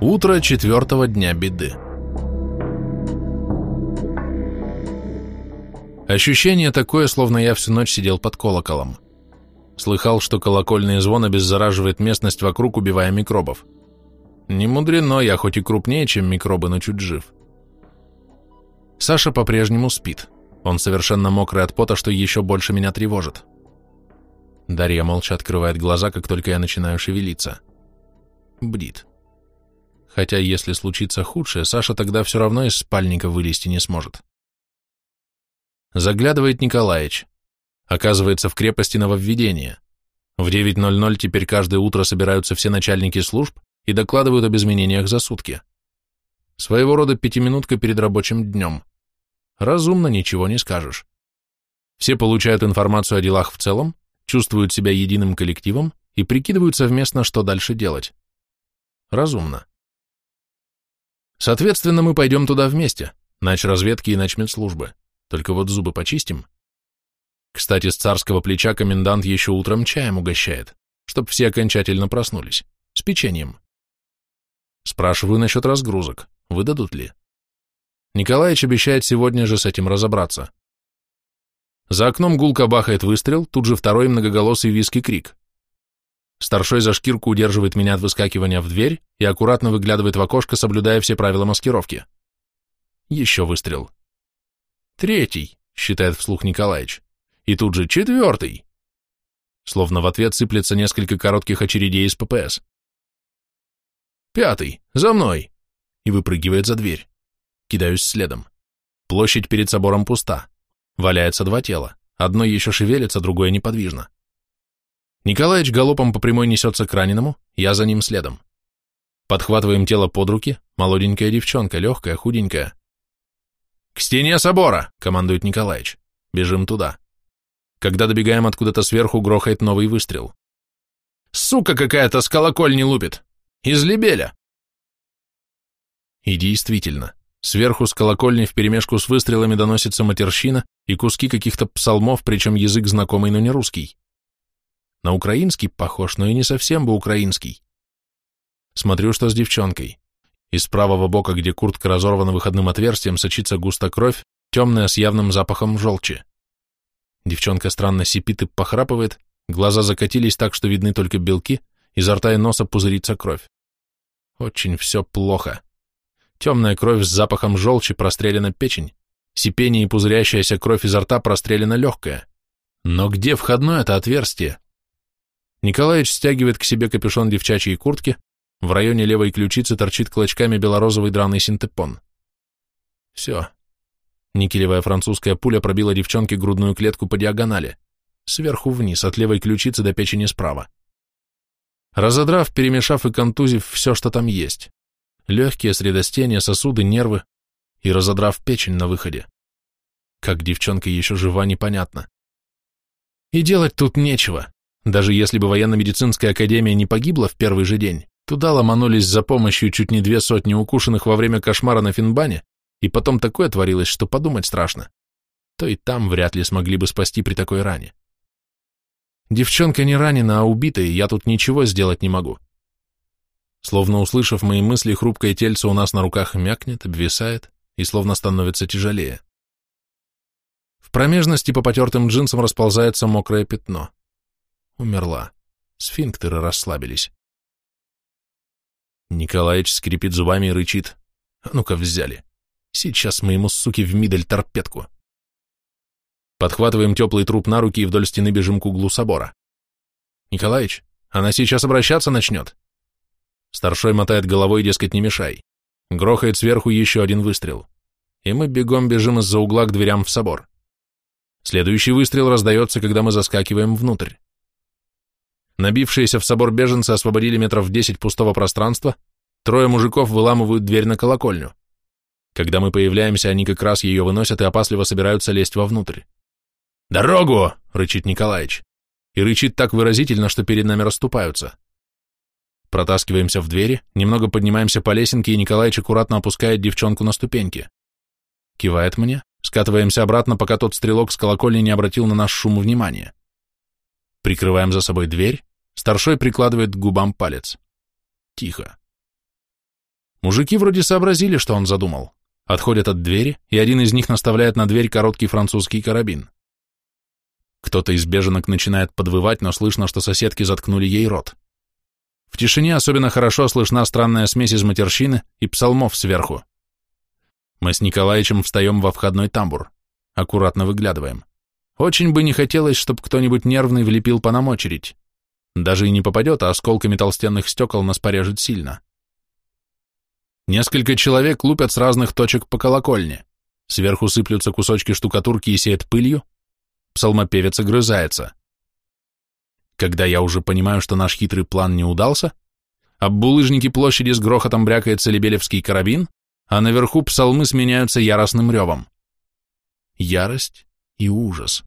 Утро четвертого дня беды. Ощущение такое, словно я всю ночь сидел под колоколом. Слыхал, что колокольный звон обеззараживает местность вокруг, убивая микробов. Не мудрено, я хоть и крупнее, чем микробы, но чуть жив. Саша по-прежнему спит. Он совершенно мокрый от пота, что еще больше меня тревожит. Дарья молча открывает глаза, как только я начинаю шевелиться. Бдит. Хотя, если случится худшее, Саша тогда все равно из спальника вылезти не сможет. Заглядывает Николаевич. Оказывается, в крепости нововведение. В 9.00 теперь каждое утро собираются все начальники служб и докладывают об изменениях за сутки. Своего рода пятиминутка перед рабочим днем. Разумно, ничего не скажешь. Все получают информацию о делах в целом, чувствуют себя единым коллективом и прикидывают совместно, что дальше делать. Разумно. Соответственно, мы пойдем туда вместе, нач разведки и начмедслужбы. Только вот зубы почистим. Кстати, с царского плеча комендант еще утром чаем угощает, чтоб все окончательно проснулись. С печеньем. Спрашиваю насчет разгрузок. Выдадут ли? Николаевич обещает сегодня же с этим разобраться. За окном гулко бахает выстрел, тут же второй многоголосый виски крик. Старшой за шкирку удерживает меня от выскакивания в дверь и аккуратно выглядывает в окошко, соблюдая все правила маскировки. Еще выстрел. Третий, считает вслух Николаевич. И тут же четвертый. Словно в ответ сыплется несколько коротких очередей из ППС. Пятый, за мной. И выпрыгивает за дверь. Кидаюсь следом. Площадь перед собором пуста. Валяется два тела. Одно еще шевелится, другое неподвижно. Николаевич галопом по прямой несется к раненому, я за ним следом. Подхватываем тело под руки, молоденькая девчонка, легкая, худенькая. «К стене собора!» — командует Николаевич. Бежим туда. Когда добегаем откуда-то сверху, грохает новый выстрел. «Сука какая-то с колокольни лупит! Из лебеля!» И действительно, сверху с колокольни вперемешку с выстрелами доносится матерщина и куски каких-то псалмов, причем язык знакомый, но не русский. На украинский похож, но и не совсем бы украинский. Смотрю, что с девчонкой. Из правого бока, где куртка разорвана выходным отверстием, сочится густо кровь, темная с явным запахом желчи. Девчонка странно сипит и похрапывает, глаза закатились так, что видны только белки, изо рта и носа пузырится кровь. Очень все плохо. Темная кровь с запахом желчи прострелена печень, сипение и пузырящаяся кровь изо рта прострелена легкая. Но где входное это отверстие? Николаевич стягивает к себе капюшон девчачьей куртки, в районе левой ключицы торчит клочками белорозовый драный синтепон. Все. Никелевая французская пуля пробила девчонке грудную клетку по диагонали, сверху вниз, от левой ключицы до печени справа. Разодрав, перемешав и контузив все, что там есть. Легкие, средостения, сосуды, нервы. И разодрав печень на выходе. Как девчонка еще жива, непонятно. И делать тут нечего. Даже если бы военно-медицинская академия не погибла в первый же день, туда ломанулись за помощью чуть не две сотни укушенных во время кошмара на Финбане, и потом такое творилось, что подумать страшно. То и там вряд ли смогли бы спасти при такой ране. Девчонка не ранена, а убита, и я тут ничего сделать не могу. Словно услышав мои мысли, хрупкое тельце у нас на руках мякнет, обвисает и словно становится тяжелее. В промежности по потертым джинсам расползается мокрое пятно. Умерла. Сфинктеры расслабились. Николаевич скрипит зубами и рычит. А ну-ка взяли. Сейчас мы ему, суки, в мидель торпедку. Подхватываем теплый труп на руки и вдоль стены бежим к углу собора. Николаевич, она сейчас обращаться начнет. Старшой мотает головой, дескать, не мешай. Грохает сверху еще один выстрел. И мы бегом бежим из-за угла к дверям в собор. Следующий выстрел раздается, когда мы заскакиваем внутрь. Набившиеся в собор беженцы освободили метров десять пустого пространства, трое мужиков выламывают дверь на колокольню. Когда мы появляемся, они как раз ее выносят и опасливо собираются лезть вовнутрь. «Дорогу!» — рычит Николаевич. И рычит так выразительно, что перед нами расступаются. Протаскиваемся в двери, немного поднимаемся по лесенке, и Николаевич аккуратно опускает девчонку на ступеньки. Кивает мне, скатываемся обратно, пока тот стрелок с колокольни не обратил на наш шум внимания. Прикрываем за собой дверь, Старшой прикладывает к губам палец. Тихо. Мужики вроде сообразили, что он задумал. Отходят от двери, и один из них наставляет на дверь короткий французский карабин. Кто-то из беженок начинает подвывать, но слышно, что соседки заткнули ей рот. В тишине особенно хорошо слышна странная смесь из матерщины и псалмов сверху. Мы с Николаевичем встаем во входной тамбур. Аккуратно выглядываем. Очень бы не хотелось, чтобы кто-нибудь нервный влепил по нам очередь. Даже и не попадет, а осколками толстенных стекол нас порежет сильно. Несколько человек лупят с разных точек по колокольне. Сверху сыплются кусочки штукатурки и сеет пылью. Псалмопевец огрызается. Когда я уже понимаю, что наш хитрый план не удался, об булыжники площади с грохотом брякается лебелевский карабин, а наверху псалмы сменяются яростным ревом. Ярость и ужас.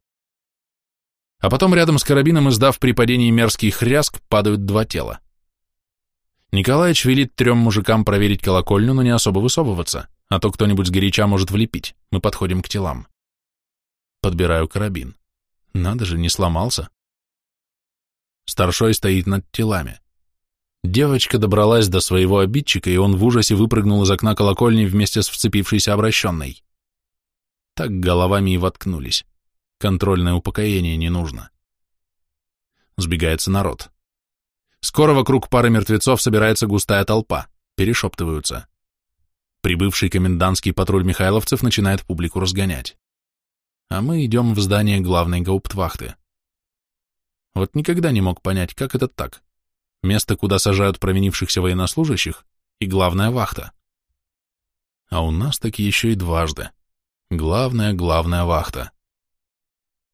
А потом рядом с карабином, издав при падении мерзкий хряск, падают два тела. Николаевич велит трем мужикам проверить колокольню, но не особо высовываться, а то кто-нибудь с горяча может влепить. Мы подходим к телам. Подбираю карабин. Надо же, не сломался. Старшой стоит над телами. Девочка добралась до своего обидчика, и он в ужасе выпрыгнул из окна колокольни вместе с вцепившейся обращенной. Так головами и воткнулись. Контрольное упокоение не нужно. Сбегается народ. Скоро вокруг пары мертвецов собирается густая толпа, перешептываются. Прибывший комендантский патруль михайловцев начинает публику разгонять. А мы идем в здание главной гауптвахты. Вот никогда не мог понять, как это так. Место, куда сажают провинившихся военнослужащих, и главная вахта. А у нас таки еще и дважды. Главная, главная вахта.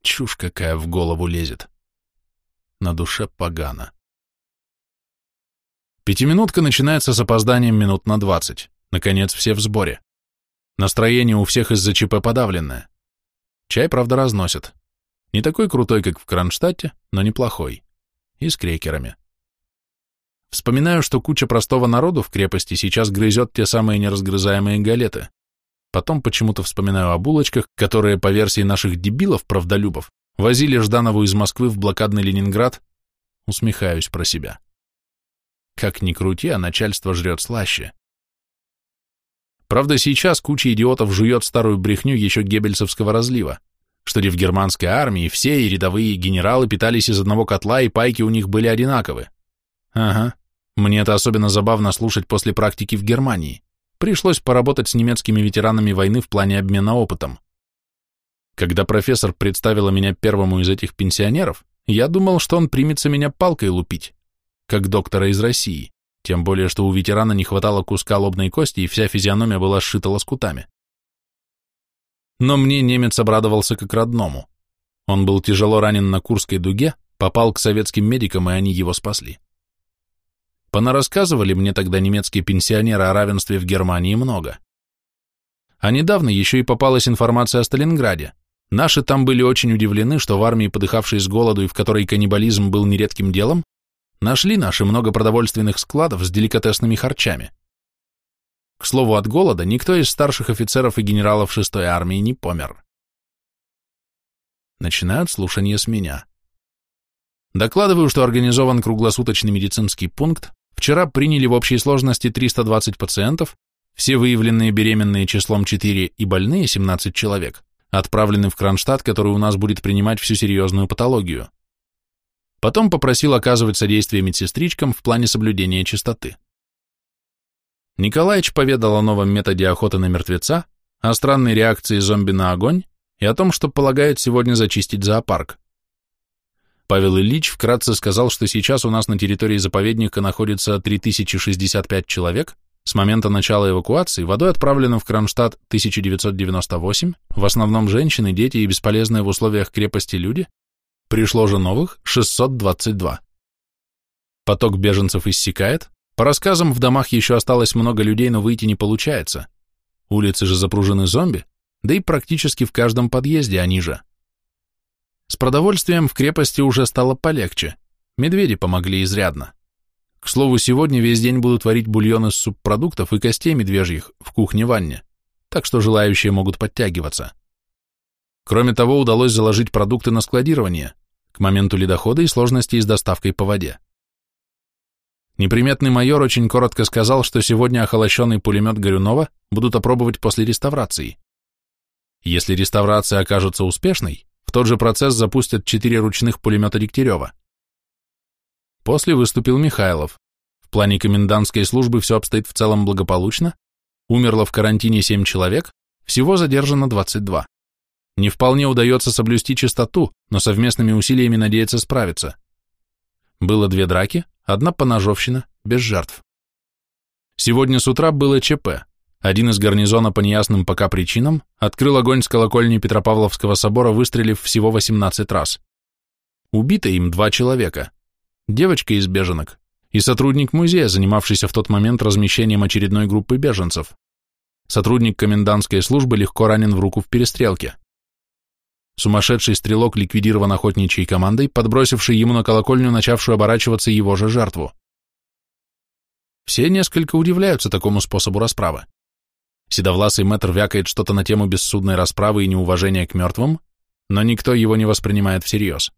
Чушь какая в голову лезет. На душе погано. Пятиминутка начинается с опозданием минут на двадцать. Наконец, все в сборе. Настроение у всех из-за ЧП подавленное. Чай, правда, разносят. Не такой крутой, как в Кронштадте, но неплохой. И с крекерами. Вспоминаю, что куча простого народу в крепости сейчас грызет те самые неразгрызаемые галеты. Потом почему-то вспоминаю о булочках, которые, по версии наших дебилов-правдолюбов, возили Жданову из Москвы в блокадный Ленинград. Усмехаюсь про себя. Как ни крути, а начальство жрет слаще. Правда, сейчас куча идиотов жует старую брехню еще геббельсовского разлива что ли в германской армии все и рядовые генералы питались из одного котла, и пайки у них были одинаковы. Ага, мне это особенно забавно слушать после практики в Германии. Пришлось поработать с немецкими ветеранами войны в плане обмена опытом. Когда профессор представила меня первому из этих пенсионеров, я думал, что он примется меня палкой лупить, как доктора из России, тем более, что у ветерана не хватало куска лобной кости, и вся физиономия была сшита лоскутами. Но мне немец обрадовался как родному. Он был тяжело ранен на Курской дуге, попал к советским медикам, и они его спасли. Понарассказывали мне тогда немецкие пенсионеры о равенстве в Германии много. А недавно еще и попалась информация о Сталинграде. Наши там были очень удивлены, что в армии, подыхавшей с голоду и в которой каннибализм был нередким делом, нашли наши много продовольственных складов с деликатесными харчами. К слову, от голода никто из старших офицеров и генералов шестой армии не помер. Начинают слушание с меня. Докладываю, что организован круглосуточный медицинский пункт, вчера приняли в общей сложности 320 пациентов, все выявленные беременные числом 4 и больные 17 человек, отправлены в Кронштадт, который у нас будет принимать всю серьезную патологию. Потом попросил оказывать содействие медсестричкам в плане соблюдения чистоты. Николаевич поведал о новом методе охоты на мертвеца, о странной реакции зомби на огонь и о том, что полагает сегодня зачистить зоопарк. Павел Ильич вкратце сказал, что сейчас у нас на территории заповедника находится 3065 человек, с момента начала эвакуации водой отправлено в Кронштадт 1998, в основном женщины, дети и бесполезные в условиях крепости люди, пришло же новых 622. Поток беженцев иссякает, по рассказам, в домах еще осталось много людей, но выйти не получается. Улицы же запружены зомби, да и практически в каждом подъезде они же. С продовольствием в крепости уже стало полегче. Медведи помогли изрядно. К слову, сегодня весь день будут варить бульон из субпродуктов и костей медвежьих в кухне-ванне, так что желающие могут подтягиваться. Кроме того, удалось заложить продукты на складирование к моменту ледохода и сложностей с доставкой по воде. Неприметный майор очень коротко сказал, что сегодня охолощенный пулемет Горюнова будут опробовать после реставрации. Если реставрация окажется успешной, в тот же процесс запустят четыре ручных пулемета Дегтярева. После выступил Михайлов. В плане комендантской службы все обстоит в целом благополучно, умерло в карантине 7 человек, всего задержано 22. Не вполне удается соблюсти чистоту, но совместными усилиями надеется справиться. Было две драки, одна поножовщина, без жертв. Сегодня с утра было ЧП. Один из гарнизона по неясным пока причинам открыл огонь с колокольни Петропавловского собора, выстрелив всего 18 раз. Убито им два человека. Девочка из беженок и сотрудник музея, занимавшийся в тот момент размещением очередной группы беженцев. Сотрудник комендантской службы легко ранен в руку в перестрелке. Сумасшедший стрелок ликвидирован охотничьей командой, подбросивший ему на колокольню начавшую оборачиваться его же жертву. Все несколько удивляются такому способу расправы. Седовласый мэтр вякает что-то на тему бессудной расправы и неуважения к мертвым, но никто его не воспринимает всерьез.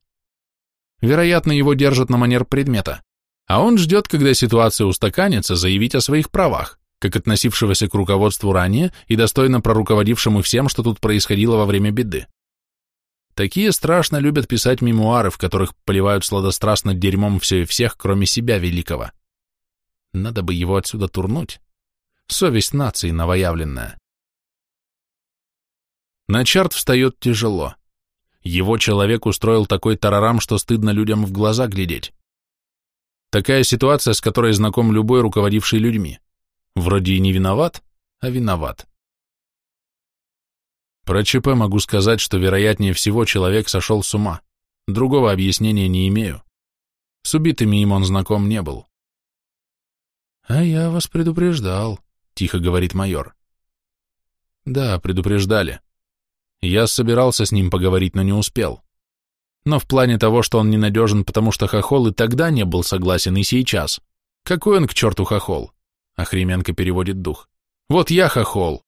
Вероятно, его держат на манер предмета, а он ждет, когда ситуация устаканится, заявить о своих правах, как относившегося к руководству ранее и достойно проруководившему всем, что тут происходило во время беды. Такие страшно любят писать мемуары, в которых поливают сладострастно дерьмом все и всех, кроме себя великого. Надо бы его отсюда турнуть. Совесть нации новоявленная. На чарт встает тяжело. Его человек устроил такой тарарам, что стыдно людям в глаза глядеть. Такая ситуация, с которой знаком любой руководивший людьми. Вроде и не виноват, а виноват. Про ЧП могу сказать, что вероятнее всего человек сошел с ума. Другого объяснения не имею. С убитыми им он знаком не был. «А я вас предупреждал», — тихо говорит майор. «Да, предупреждали. Я собирался с ним поговорить, но не успел. Но в плане того, что он ненадежен, потому что хохол и тогда не был согласен, и сейчас. Какой он к черту хохол?» Охременко переводит дух. «Вот я хохол.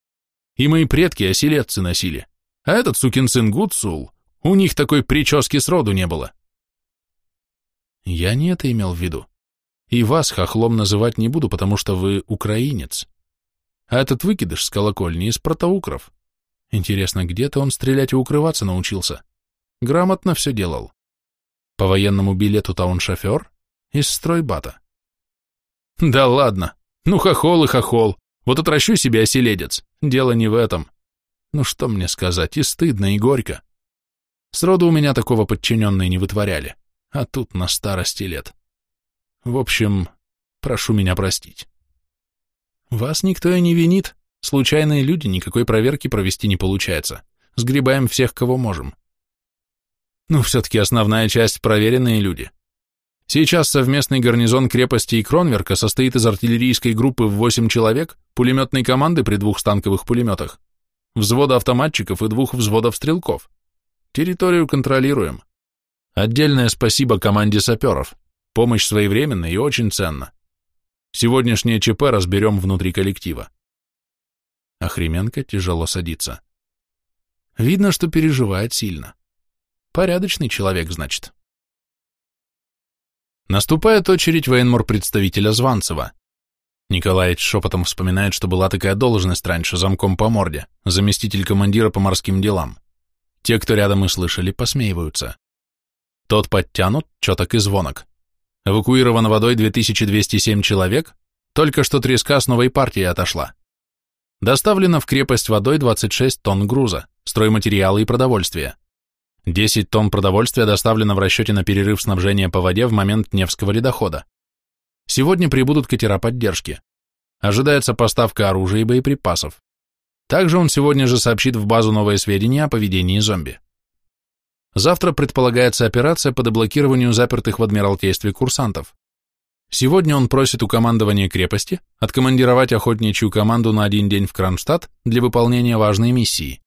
И мои предки оселедцы носили. А этот сукин сын Гуцул, у них такой прически сроду не было». «Я не это имел в виду. И вас хохлом называть не буду, потому что вы украинец. А этот выкидыш с колокольни из протоукров. Интересно, где-то он стрелять и укрываться научился? Грамотно все делал. По военному билету-то он шофер? Из стройбата. Да ладно, ну хохол и хохол. Вот отращу себе оселедец. Дело не в этом. Ну что мне сказать, и стыдно, и горько. Сроду у меня такого подчиненные не вытворяли. А тут на старости лет. В общем, прошу меня простить. Вас никто и не винит. Случайные люди, никакой проверки провести не получается. Сгребаем всех, кого можем. Но все-таки основная часть проверенные люди. Сейчас совместный гарнизон крепости и Кронверка состоит из артиллерийской группы в 8 человек, пулеметной команды при двух станковых пулеметах, взвода автоматчиков и двух взводов стрелков. Территорию контролируем. Отдельное спасибо команде саперов. Помощь своевременная и очень ценна. Сегодняшнее ЧП разберем внутри коллектива. Охременко тяжело садится. Видно, что переживает сильно. Порядочный человек, значит. Наступает очередь военмор-представителя Званцева. Николаевич шепотом вспоминает, что была такая должность раньше, замком по морде, заместитель командира по морским делам. Те, кто рядом и слышали, посмеиваются. Тот подтянут, четок и звонок. Эвакуировано водой 2207 человек, только что треска с новой партии отошла. Доставлено в крепость водой 26 тонн груза, стройматериалы и продовольствия. 10 тонн продовольствия доставлено в расчете на перерыв снабжения по воде в момент Невского ледохода. Сегодня прибудут катера поддержки. Ожидается поставка оружия и боеприпасов. Также он сегодня же сообщит в базу новые сведения о поведении зомби. Завтра предполагается операция по деблокированию запертых в Адмиралтействе курсантов. Сегодня он просит у командования крепости откомандировать охотничью команду на один день в Кронштадт для выполнения важной миссии.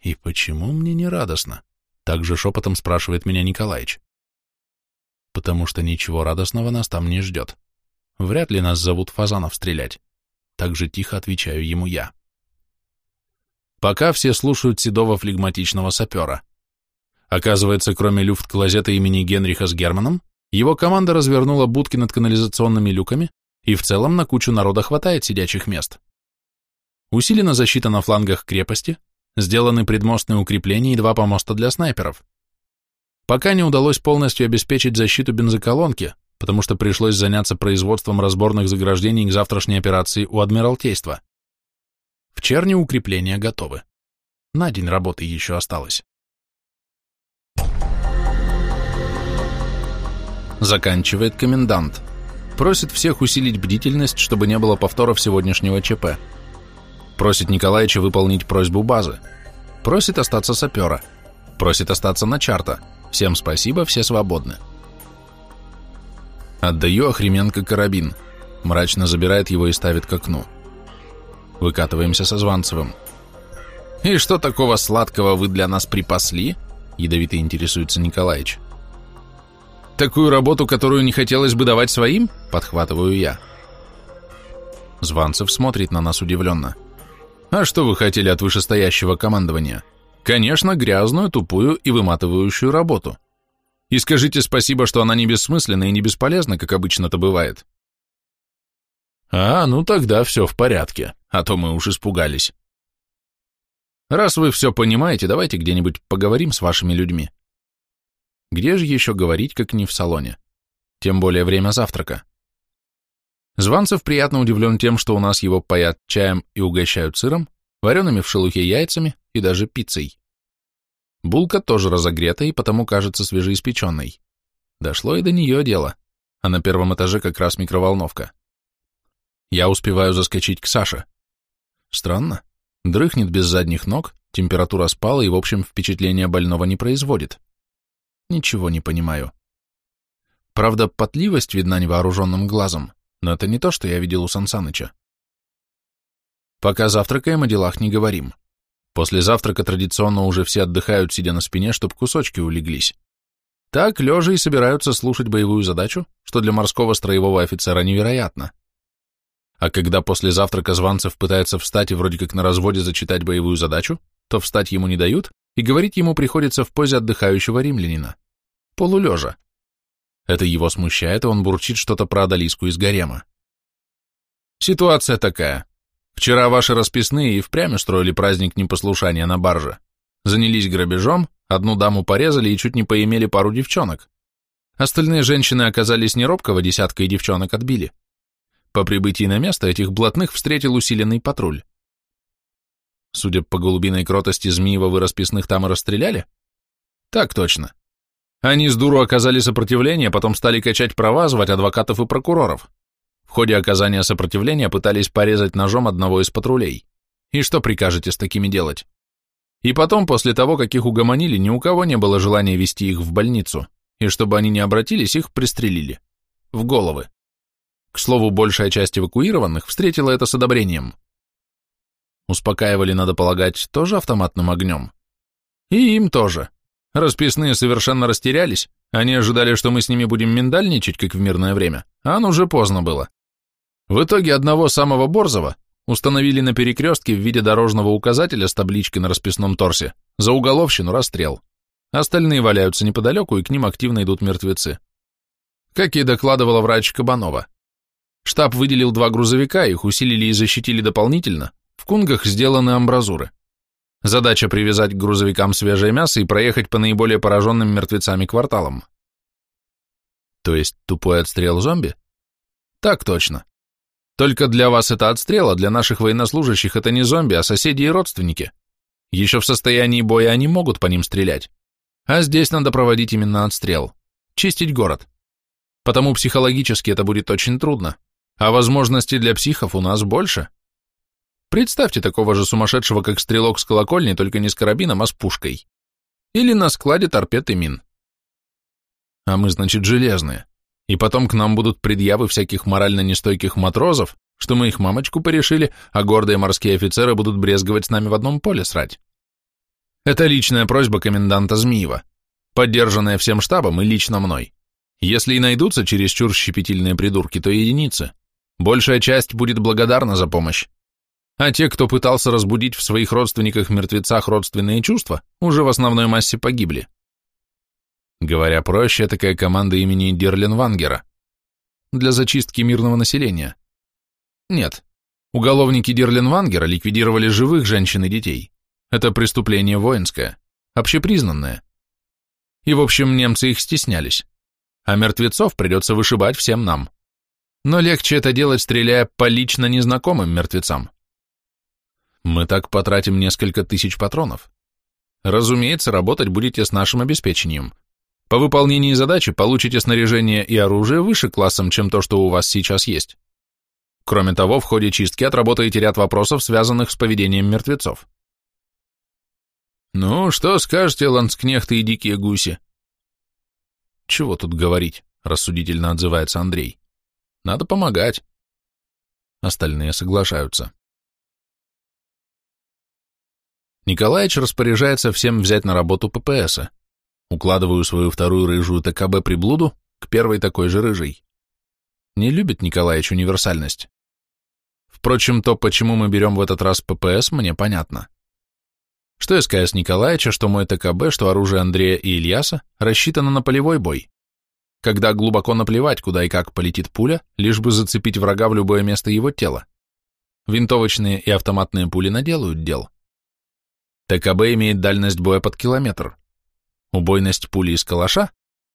«И почему мне не радостно?» — также шепотом спрашивает меня Николаич. «Потому что ничего радостного нас там не ждет. Вряд ли нас зовут Фазанов стрелять». Так же тихо отвечаю ему я. Пока все слушают седого флегматичного сапера. Оказывается, кроме люфт-клозета имени Генриха с Германом, Его команда развернула будки над канализационными люками, и в целом на кучу народа хватает сидячих мест. Усилена защита на флангах крепости, сделаны предмостные укрепления и два помоста для снайперов. Пока не удалось полностью обеспечить защиту бензоколонки, потому что пришлось заняться производством разборных заграждений к завтрашней операции у Адмиралтейства. В Черне укрепления готовы. На день работы еще осталось. Заканчивает комендант. Просит всех усилить бдительность, чтобы не было повторов сегодняшнего ЧП. Просит Николаевича выполнить просьбу базы. Просит остаться сапера. Просит остаться на чарта. Всем спасибо, все свободны. Отдаю Охременко карабин. Мрачно забирает его и ставит к окну. Выкатываемся со Званцевым. «И что такого сладкого вы для нас припасли?» Ядовито интересуется Николаевич. Такую работу, которую не хотелось бы давать своим? Подхватываю я. Званцев смотрит на нас удивленно. А что вы хотели от вышестоящего командования? Конечно, грязную, тупую и выматывающую работу. И скажите спасибо, что она не бессмысленна и не бесполезна, как обычно это бывает. А, ну тогда все в порядке, а то мы уж испугались. Раз вы все понимаете, давайте где-нибудь поговорим с вашими людьми. Где же еще говорить, как не в салоне? Тем более время завтрака. Званцев приятно удивлен тем, что у нас его паят чаем и угощают сыром, вареными в шелухе яйцами и даже пиццей. Булка тоже разогрета и потому кажется свежеиспеченной. Дошло и до нее дело, а на первом этаже как раз микроволновка. Я успеваю заскочить к Саше. Странно. Дрыхнет без задних ног, температура спала и, в общем, впечатление больного не производит. Ничего не понимаю. Правда, потливость видна невооруженным глазом, но это не то, что я видел у Сансаныча. Пока завтракаем, о делах не говорим. После завтрака традиционно уже все отдыхают, сидя на спине, чтобы кусочки улеглись. Так, лежа и собираются слушать боевую задачу, что для морского строевого офицера невероятно. А когда после завтрака Званцев пытается встать и вроде как на разводе зачитать боевую задачу, то встать ему не дают, и говорить ему приходится в позе отдыхающего римлянина полулежа. Это его смущает, и он бурчит что-то про Адалиску из гарема. Ситуация такая. Вчера ваши расписные и впрямь устроили праздник непослушания на барже. Занялись грабежом, одну даму порезали и чуть не поимели пару девчонок. Остальные женщины оказались не робкого десятка и девчонок отбили. По прибытии на место этих блатных встретил усиленный патруль. Судя по голубиной кротости Змеева, вы расписных там и расстреляли? Так точно. Они с дуру оказали сопротивление, потом стали качать права, звать адвокатов и прокуроров. В ходе оказания сопротивления пытались порезать ножом одного из патрулей. И что прикажете с такими делать? И потом, после того, как их угомонили, ни у кого не было желания вести их в больницу, и чтобы они не обратились, их пристрелили. В головы. К слову, большая часть эвакуированных встретила это с одобрением. Успокаивали, надо полагать, тоже автоматным огнем. И им тоже. Расписные совершенно растерялись, они ожидали, что мы с ними будем миндальничать, как в мирное время, а оно уже поздно было. В итоге одного самого Борзова установили на перекрестке в виде дорожного указателя с табличкой на расписном торсе за уголовщину расстрел. Остальные валяются неподалеку, и к ним активно идут мертвецы. Как и докладывала врач Кабанова. Штаб выделил два грузовика, их усилили и защитили дополнительно, в Кунгах сделаны амбразуры. Задача привязать к грузовикам свежее мясо и проехать по наиболее пораженным мертвецами кварталам. То есть тупой отстрел зомби? Так точно. Только для вас это отстрел, а для наших военнослужащих это не зомби, а соседи и родственники. Еще в состоянии боя они могут по ним стрелять. А здесь надо проводить именно отстрел. Чистить город. Потому психологически это будет очень трудно. А возможностей для психов у нас больше. Представьте такого же сумасшедшего, как стрелок с колокольни, только не с карабином, а с пушкой. Или на складе торпед и мин. А мы, значит, железные. И потом к нам будут предъявы всяких морально нестойких матрозов, что мы их мамочку порешили, а гордые морские офицеры будут брезговать с нами в одном поле срать. Это личная просьба коменданта Змиева, поддержанная всем штабом и лично мной. Если и найдутся чересчур щепетильные придурки, то единицы. Большая часть будет благодарна за помощь а те, кто пытался разбудить в своих родственниках-мертвецах родственные чувства, уже в основной массе погибли. Говоря проще, такая команда имени Дирленвангера. Для зачистки мирного населения. Нет, уголовники Дирленвангера ликвидировали живых женщин и детей. Это преступление воинское, общепризнанное. И, в общем, немцы их стеснялись. А мертвецов придется вышибать всем нам. Но легче это делать, стреляя по лично незнакомым мертвецам. Мы так потратим несколько тысяч патронов. Разумеется, работать будете с нашим обеспечением. По выполнении задачи получите снаряжение и оружие выше классом, чем то, что у вас сейчас есть. Кроме того, в ходе чистки отработаете ряд вопросов, связанных с поведением мертвецов. «Ну, что скажете, ланскнехты и дикие гуси?» «Чего тут говорить?» — рассудительно отзывается Андрей. «Надо помогать». Остальные соглашаются. Николаевич распоряжается всем взять на работу ППСа. Укладываю свою вторую рыжую ТКБ приблуду к первой такой же рыжей. Не любит Николаевич универсальность. Впрочем, то, почему мы берем в этот раз ППС, мне понятно. Что СКС Николаевича, что мой ТКБ, что оружие Андрея и Ильяса рассчитано на полевой бой. Когда глубоко наплевать, куда и как полетит пуля, лишь бы зацепить врага в любое место его тела. Винтовочные и автоматные пули наделают дел. ТКБ имеет дальность боя под километр, Убойность пули из калаша,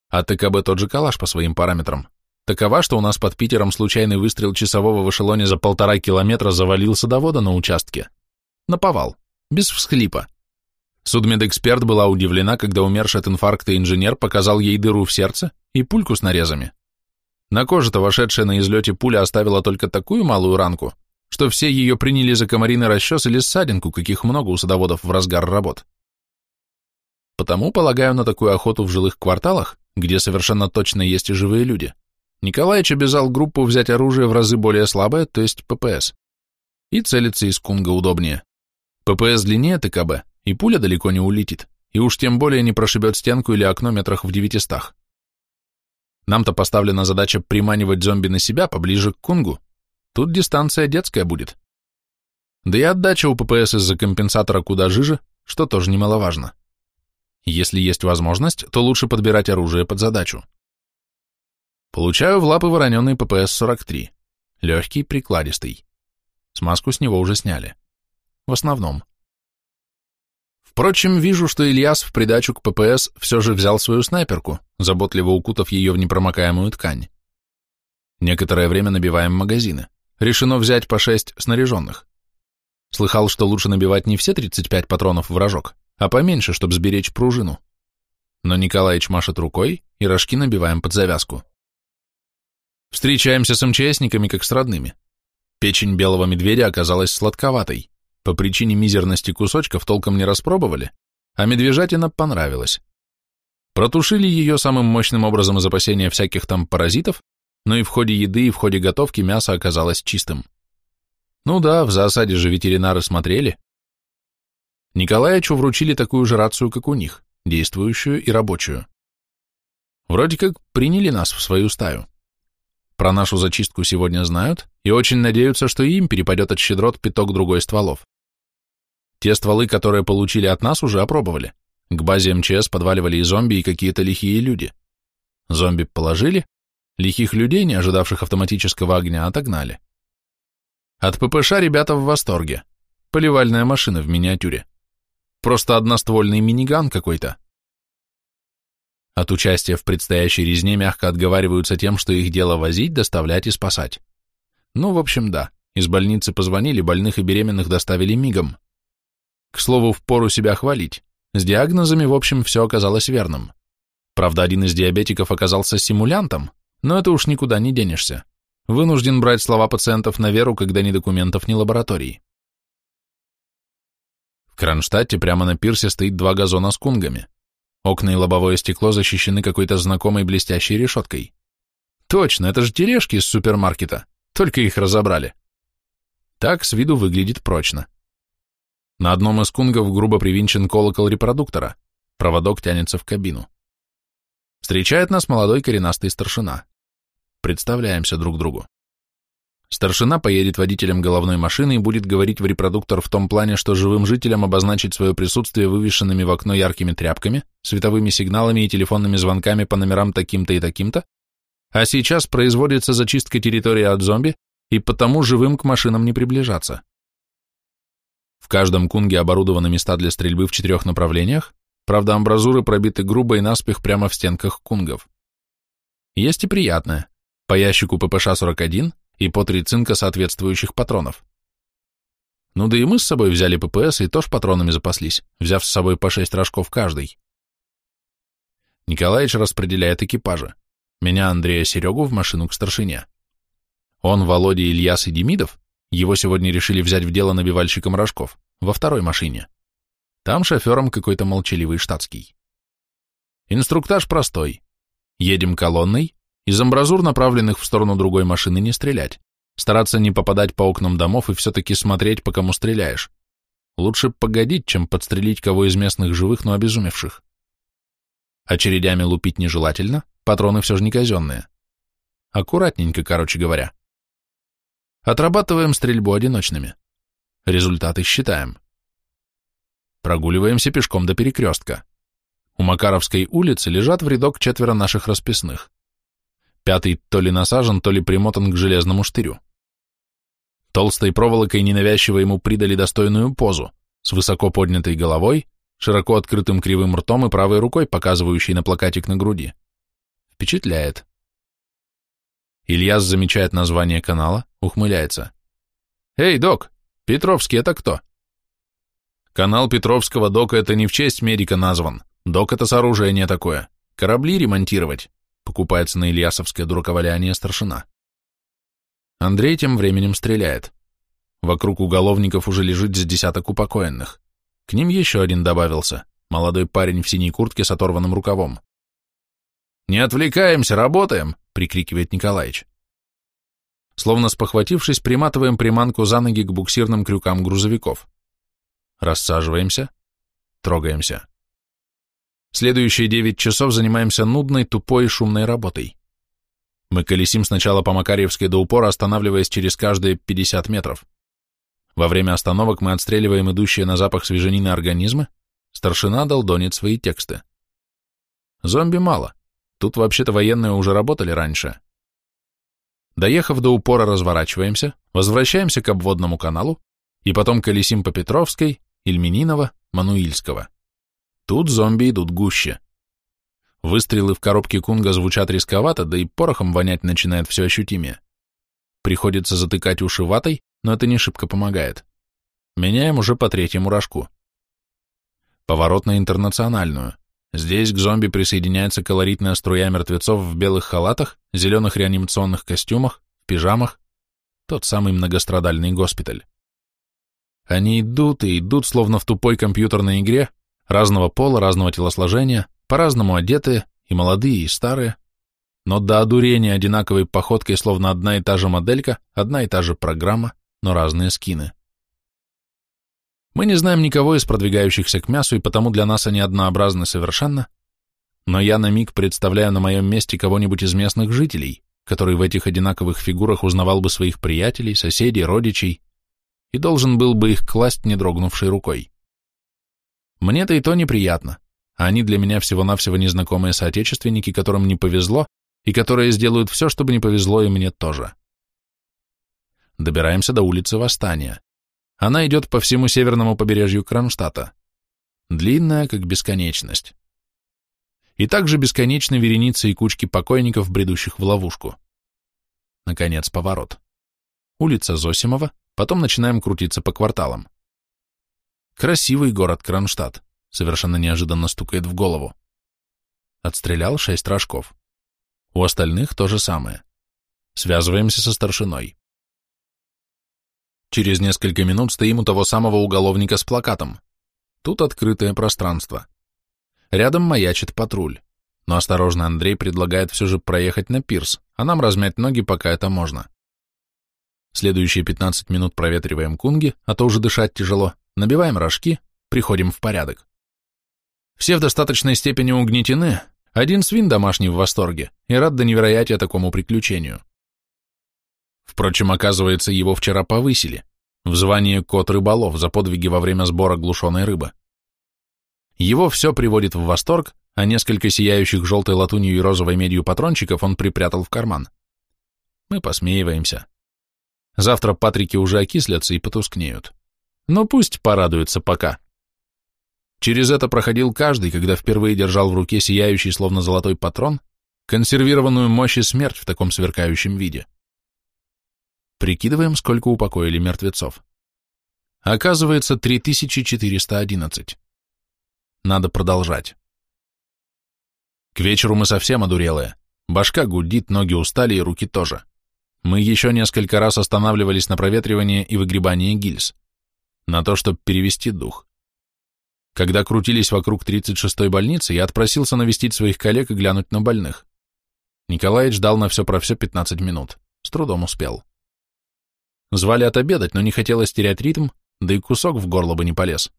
а ТКБ тот же калаш по своим параметрам, такова, что у нас под Питером случайный выстрел часового в эшелоне за полтора километра завалил садовода на участке. Наповал, без всхлипа. Судмедэксперт была удивлена, когда умерший от инфаркта инженер показал ей дыру в сердце и пульку с нарезами. На коже-то вошедшая на излете пуля оставила только такую малую ранку, что все ее приняли за комариный расчес или ссадинку, каких много у садоводов в разгар работ. Потому, полагаю, на такую охоту в жилых кварталах, где совершенно точно есть и живые люди, Николаевич обязал группу взять оружие в разы более слабое, то есть ППС. И целиться из кунга удобнее. ППС длиннее ТКБ, и пуля далеко не улетит, и уж тем более не прошибет стенку или окно метрах в девятистах. Нам-то поставлена задача приманивать зомби на себя поближе к кунгу. Тут дистанция детская будет. Да и отдача у ППС из-за компенсатора куда жиже, что тоже немаловажно. Если есть возможность, то лучше подбирать оружие под задачу. Получаю в лапы вороненый ППС-43. Легкий, прикладистый. Смазку с него уже сняли. В основном. Впрочем, вижу, что Ильяс в придачу к ППС все же взял свою снайперку, заботливо укутав ее в непромокаемую ткань. Некоторое время набиваем магазины. Решено взять по шесть снаряженных. Слыхал, что лучше набивать не все 35 патронов в рожок, а поменьше, чтобы сберечь пружину. Но Николаич машет рукой, и рожки набиваем под завязку. Встречаемся с МЧСниками, как с родными. Печень белого медведя оказалась сладковатой. По причине мизерности кусочков толком не распробовали, а медвежатина понравилась. Протушили ее самым мощным образом из опасения всяких там паразитов, но и в ходе еды, и в ходе готовки мясо оказалось чистым. Ну да, в засаде же ветеринары смотрели, Николаевичу вручили такую же рацию, как у них, действующую и рабочую. Вроде как приняли нас в свою стаю. Про нашу зачистку сегодня знают и очень надеются, что им перепадет от щедрот пяток другой стволов. Те стволы, которые получили от нас, уже опробовали. К базе МЧС подваливали и зомби, и какие-то лихие люди. Зомби положили, лихих людей, не ожидавших автоматического огня, отогнали. От ППШ ребята в восторге. Поливальная машина в миниатюре. Просто одноствольный миниган какой-то. От участия в предстоящей резне мягко отговариваются тем, что их дело возить, доставлять и спасать. Ну, в общем, да. Из больницы позвонили, больных и беременных доставили мигом. К слову, впору себя хвалить. С диагнозами, в общем, все оказалось верным. Правда, один из диабетиков оказался симулянтом, но это уж никуда не денешься. Вынужден брать слова пациентов на веру, когда ни документов, ни лабораторий. Кронштадте прямо на пирсе стоит два газона с кунгами. Окна и лобовое стекло защищены какой-то знакомой блестящей решеткой. Точно, это же тележки из супермаркета, только их разобрали. Так с виду выглядит прочно. На одном из кунгов грубо привинчен колокол репродуктора, проводок тянется в кабину. Встречает нас молодой коренастый старшина. Представляемся друг другу. Старшина поедет водителем головной машины и будет говорить в репродуктор в том плане, что живым жителям обозначить свое присутствие вывешенными в окно яркими тряпками, световыми сигналами и телефонными звонками по номерам таким-то и таким-то, а сейчас производится зачистка территории от зомби, и потому живым к машинам не приближаться. В каждом кунге оборудованы места для стрельбы в четырех направлениях, правда амбразуры пробиты грубо и наспех прямо в стенках кунгов. Есть и приятное. По ящику ППШ-41 и по три цинка соответствующих патронов. Ну да и мы с собой взяли ППС и тоже патронами запаслись, взяв с собой по шесть рожков каждый. Николаевич распределяет экипажи. Меня, Андрея, Серегу в машину к старшине. Он, Володя, Ильяс и Демидов, его сегодня решили взять в дело набивальщиком рожков, во второй машине. Там шофером какой-то молчаливый штатский. Инструктаж простой. Едем колонной, из амбразур, направленных в сторону другой машины, не стрелять. Стараться не попадать по окнам домов и все-таки смотреть, по кому стреляешь. Лучше погодить, чем подстрелить кого из местных живых, но обезумевших. Очередями лупить нежелательно, патроны все же не казенные. Аккуратненько, короче говоря. Отрабатываем стрельбу одиночными. Результаты считаем. Прогуливаемся пешком до перекрестка. У Макаровской улицы лежат в рядок четверо наших расписных. Пятый то ли насажен, то ли примотан к железному штырю. Толстой проволокой ненавязчиво ему придали достойную позу, с высоко поднятой головой, широко открытым кривым ртом и правой рукой, показывающей на плакатик на груди. Впечатляет. Ильяс замечает название канала, ухмыляется. «Эй, док, Петровский это кто?» Канал Петровского дока это не в честь медика назван. Док это сооружение такое. Корабли ремонтировать покупается на Ильясовское дураковаляние старшина. Андрей тем временем стреляет. Вокруг уголовников уже лежит с десяток упокоенных. К ним еще один добавился, молодой парень в синей куртке с оторванным рукавом. «Не отвлекаемся, работаем!» — прикрикивает Николаич. Словно спохватившись, приматываем приманку за ноги к буксирным крюкам грузовиков. Рассаживаемся, трогаемся. Следующие девять часов занимаемся нудной, тупой и шумной работой. Мы колесим сначала по Макарьевской до упора, останавливаясь через каждые 50 метров. Во время остановок мы отстреливаем идущие на запах свеженины организмы, старшина долдонит свои тексты. Зомби мало, тут вообще-то военные уже работали раньше. Доехав до упора, разворачиваемся, возвращаемся к обводному каналу и потом колесим по Петровской, Ильменинова, Мануильского. Тут зомби идут гуще. Выстрелы в коробке кунга звучат рисковато, да и порохом вонять начинает все ощутимее. Приходится затыкать уши ватой, но это не шибко помогает. Меняем уже по третьему рожку. Поворот на интернациональную. Здесь к зомби присоединяется колоритная струя мертвецов в белых халатах, зеленых реанимационных костюмах, пижамах. Тот самый многострадальный госпиталь. Они идут и идут, словно в тупой компьютерной игре, разного пола, разного телосложения, по-разному одетые, и молодые, и старые, но до одурения одинаковой походкой, словно одна и та же моделька, одна и та же программа, но разные скины. Мы не знаем никого из продвигающихся к мясу, и потому для нас они однообразны совершенно, но я на миг представляю на моем месте кого-нибудь из местных жителей, который в этих одинаковых фигурах узнавал бы своих приятелей, соседей, родичей и должен был бы их класть, не дрогнувшей рукой. Мне-то и то неприятно, а они для меня всего-навсего незнакомые соотечественники, которым не повезло, и которые сделают все, чтобы не повезло и мне тоже. Добираемся до улицы Восстания. Она идет по всему северному побережью Кронштадта. Длинная, как бесконечность. И также бесконечны вереницы и кучки покойников, бредущих в ловушку. Наконец, поворот. Улица Зосимова, потом начинаем крутиться по кварталам. Красивый город Кронштадт, совершенно неожиданно стукает в голову. Отстрелял шесть рожков. У остальных то же самое. Связываемся со старшиной. Через несколько минут стоим у того самого уголовника с плакатом. Тут открытое пространство. Рядом маячит патруль. Но осторожно Андрей предлагает все же проехать на пирс, а нам размять ноги, пока это можно. Следующие 15 минут проветриваем кунги, а то уже дышать тяжело, набиваем рожки, приходим в порядок. Все в достаточной степени угнетены, один свин домашний в восторге и рад до невероятия такому приключению. Впрочем, оказывается, его вчера повысили в звание кот рыболов за подвиги во время сбора глушеной рыбы. Его все приводит в восторг, а несколько сияющих желтой латунью и розовой медью патрончиков он припрятал в карман. Мы посмеиваемся. Завтра Патрики уже окислятся и потускнеют. Но пусть порадуются пока. Через это проходил каждый, когда впервые держал в руке сияющий, словно золотой патрон, консервированную мощь и смерть в таком сверкающем виде. Прикидываем, сколько упокоили мертвецов. Оказывается, 3411. Надо продолжать. К вечеру мы совсем одурелые. Башка гудит, ноги устали и руки тоже. Мы еще несколько раз останавливались на проветривание и выгребание гильз. На то, чтобы перевести дух. Когда крутились вокруг 36-й больницы, я отпросился навестить своих коллег и глянуть на больных. Николаевич ждал на все про все 15 минут. С трудом успел. Звали отобедать, но не хотелось терять ритм, да и кусок в горло бы не полез.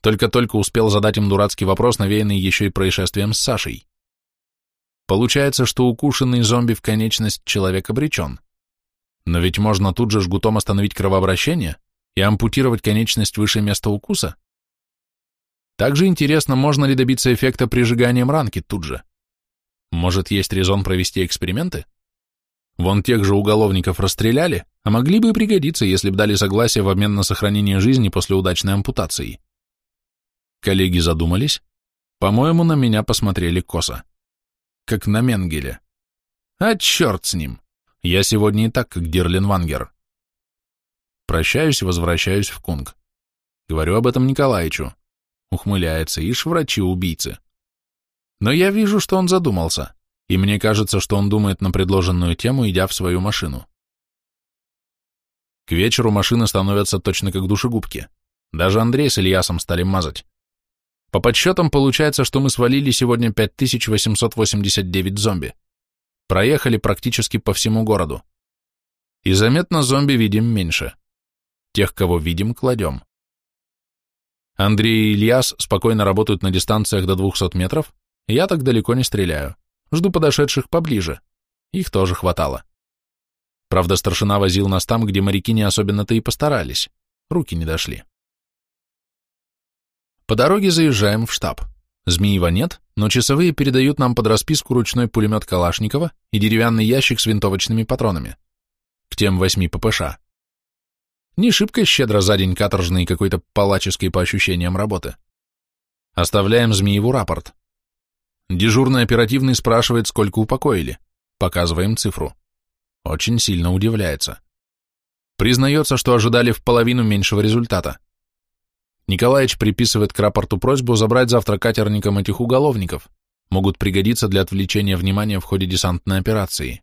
Только-только успел задать им дурацкий вопрос, навеянный еще и происшествием с Сашей. Получается, что укушенный зомби в конечность человек обречен. Но ведь можно тут же жгутом остановить кровообращение и ампутировать конечность выше места укуса. Также интересно, можно ли добиться эффекта прижиганием ранки тут же. Может, есть резон провести эксперименты? Вон тех же уголовников расстреляли, а могли бы и пригодиться, если бы дали согласие в обмен на сохранение жизни после удачной ампутации. Коллеги задумались. По-моему, на меня посмотрели косо. Как на Менгеле. А черт с ним. Я сегодня и так, как Дирлин Вангер. Прощаюсь возвращаюсь в Кунг. Говорю об этом Николаевичу. Ухмыляется, ишь врачи-убийцы. Но я вижу, что он задумался, и мне кажется, что он думает на предложенную тему, идя в свою машину. К вечеру машины становятся точно как душегубки. Даже Андрей с Ильясом стали мазать. По подсчетам получается, что мы свалили сегодня 5889 зомби. Проехали практически по всему городу. И заметно зомби видим меньше. Тех, кого видим, кладем. Андрей и Ильяс спокойно работают на дистанциях до 200 метров, я так далеко не стреляю. Жду подошедших поближе. Их тоже хватало. Правда, старшина возил нас там, где моряки не особенно-то и постарались. Руки не дошли. По дороге заезжаем в штаб. Змеева нет, но часовые передают нам под расписку ручной пулемет Калашникова и деревянный ящик с винтовочными патронами. К тем восьми ППШ. Не шибко щедро за день каторжной какой-то палаческой по ощущениям работы. Оставляем Змееву рапорт. Дежурный оперативный спрашивает, сколько упокоили. Показываем цифру. Очень сильно удивляется. Признается, что ожидали в половину меньшего результата. Николаевич приписывает к рапорту просьбу забрать завтра катерникам этих уголовников. Могут пригодиться для отвлечения внимания в ходе десантной операции.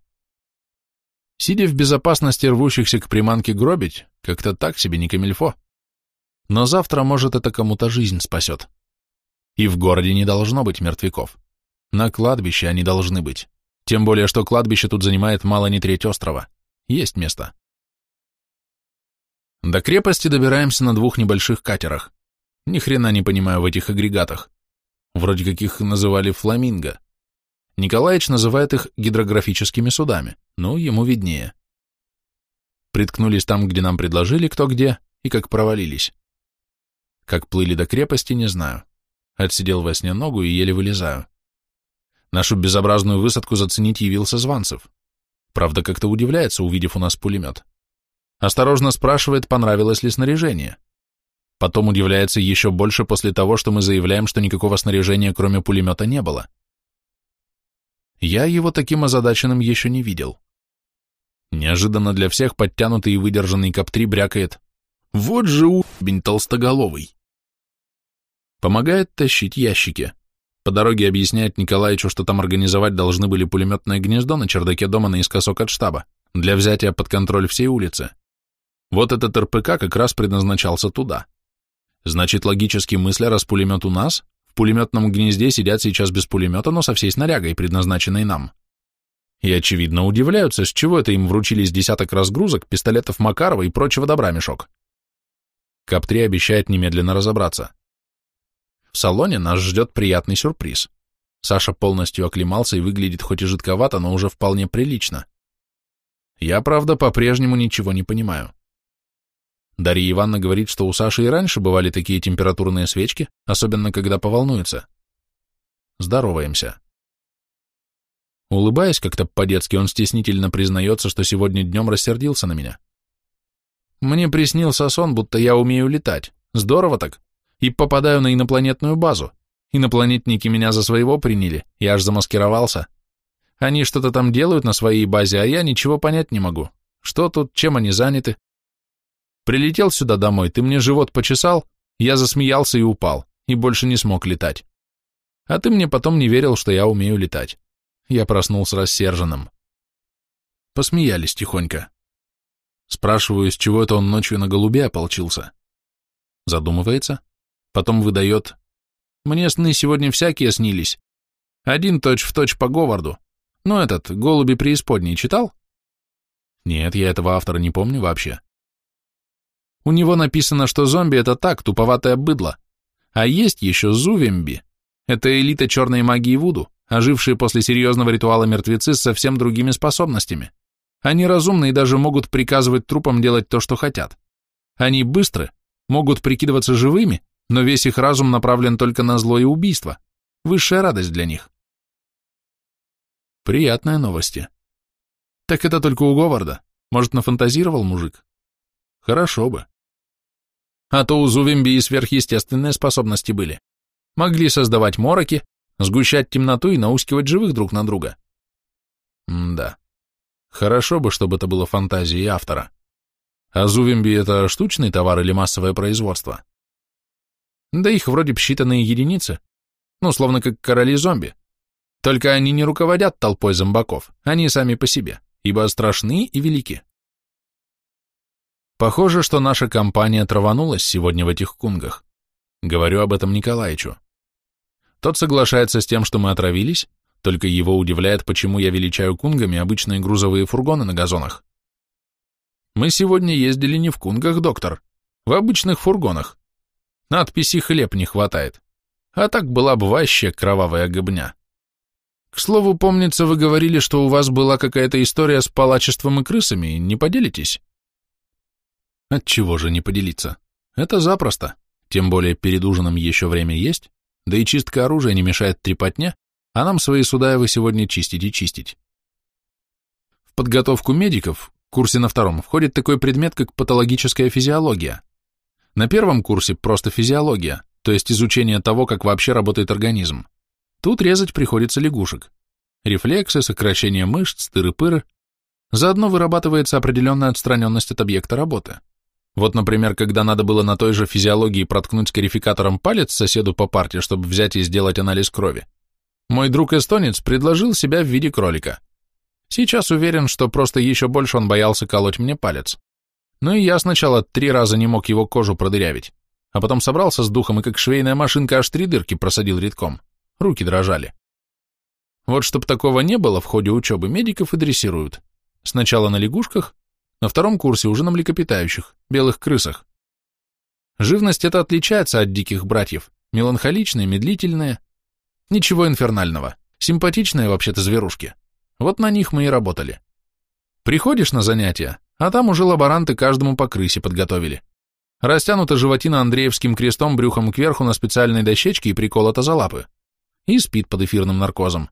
Сидя в безопасности рвущихся к приманке гробить, как-то так себе не камильфо. Но завтра, может, это кому-то жизнь спасет. И в городе не должно быть мертвяков. На кладбище они должны быть. Тем более, что кладбище тут занимает мало не треть острова. Есть место. До крепости добираемся на двух небольших катерах. Ни хрена не понимаю в этих агрегатах. Вроде как их называли фламинго. Николаевич называет их гидрографическими судами. Ну, ему виднее. Приткнулись там, где нам предложили, кто где, и как провалились. Как плыли до крепости, не знаю. Отсидел во сне ногу и еле вылезаю. Нашу безобразную высадку заценить явился Званцев. Правда, как-то удивляется, увидев у нас пулемет. Осторожно спрашивает, понравилось ли снаряжение. Потом удивляется еще больше после того, что мы заявляем, что никакого снаряжения, кроме пулемета, не было. Я его таким озадаченным еще не видел. Неожиданно для всех подтянутый и выдержанный КАП-3 брякает «Вот же убень толстоголовый!» Помогает тащить ящики. По дороге объясняет Николаевичу, что там организовать должны были пулеметное гнездо на чердаке дома наискосок от штаба для взятия под контроль всей улицы. Вот этот РПК как раз предназначался туда. Значит, логически мысля, раз пулемет у нас, в пулеметном гнезде сидят сейчас без пулемета, но со всей снарягой, предназначенной нам. И, очевидно, удивляются, с чего это им вручились десяток разгрузок, пистолетов Макарова и прочего добра мешок. КАП-3 обещает немедленно разобраться. В салоне нас ждет приятный сюрприз. Саша полностью оклемался и выглядит хоть и жидковато, но уже вполне прилично. Я, правда, по-прежнему ничего не понимаю. Дарья Ивановна говорит, что у Саши и раньше бывали такие температурные свечки, особенно когда поволнуется. Здороваемся. Улыбаясь как-то по-детски, он стеснительно признается, что сегодня днем рассердился на меня. Мне приснился сон, будто я умею летать. Здорово так. И попадаю на инопланетную базу. Инопланетники меня за своего приняли, я аж замаскировался. Они что-то там делают на своей базе, а я ничего понять не могу. Что тут, чем они заняты? Прилетел сюда домой, ты мне живот почесал, я засмеялся и упал, и больше не смог летать. А ты мне потом не верил, что я умею летать. Я проснулся рассерженным. Посмеялись тихонько. Спрашиваю, с чего это он ночью на голубе ополчился. Задумывается, потом выдает. Мне сны сегодня всякие снились. Один точь-в-точь точь по Говарду. Ну этот, «Голуби преисподней» читал? Нет, я этого автора не помню вообще. У него написано, что зомби — это так, туповатое быдло. А есть еще зувемби. Это элита черной магии Вуду, ожившие после серьезного ритуала мертвецы с совсем другими способностями. Они разумны и даже могут приказывать трупам делать то, что хотят. Они быстры, могут прикидываться живыми, но весь их разум направлен только на зло и убийство. Высшая радость для них. Приятные новости. Так это только у Говарда. Может, нафантазировал мужик? Хорошо бы. А то у Зувимби и сверхъестественные способности были. Могли создавать мороки, сгущать темноту и наускивать живых друг на друга. Да. Хорошо бы, чтобы это было фантазией автора. А Зувимби — это штучный товар или массовое производство? Да их вроде б считанные единицы. Ну, словно как короли зомби. Только они не руководят толпой зомбаков, они сами по себе, ибо страшны и велики. Похоже, что наша компания траванулась сегодня в этих кунгах. Говорю об этом Николаевичу. Тот соглашается с тем, что мы отравились, только его удивляет, почему я величаю кунгами обычные грузовые фургоны на газонах. Мы сегодня ездили не в кунгах, доктор, в обычных фургонах. Надписи «хлеб» не хватает. А так была бы вообще кровавая гобня. К слову, помнится, вы говорили, что у вас была какая-то история с палачеством и крысами, не поделитесь? Отчего же не поделиться? Это запросто, тем более перед ужином еще время есть, да и чистка оружия не мешает трепотня, а нам свои Судаевы сегодня чистить и чистить. В подготовку медиков, курсе на втором, входит такой предмет, как патологическая физиология. На первом курсе просто физиология, то есть изучение того, как вообще работает организм. Тут резать приходится лягушек. Рефлексы, сокращение мышц, тыры-пыры. Заодно вырабатывается определенная отстраненность от объекта работы. Вот, например, когда надо было на той же физиологии проткнуть скарификатором палец соседу по парте, чтобы взять и сделать анализ крови, мой друг-эстонец предложил себя в виде кролика. Сейчас уверен, что просто еще больше он боялся колоть мне палец. Ну и я сначала три раза не мог его кожу продырявить, а потом собрался с духом и как швейная машинка аж три дырки просадил редком. Руки дрожали. Вот чтоб такого не было, в ходе учебы медиков и дрессируют. Сначала на лягушках, на втором курсе уже на млекопитающих, белых крысах. Живность эта отличается от диких братьев, меланхоличная, медлительная, Ничего инфернального. Симпатичные вообще-то зверушки. Вот на них мы и работали. Приходишь на занятия, а там уже лаборанты каждому по крысе подготовили. Растянута животина Андреевским крестом брюхом кверху на специальной дощечке и приколота за лапы. И спит под эфирным наркозом.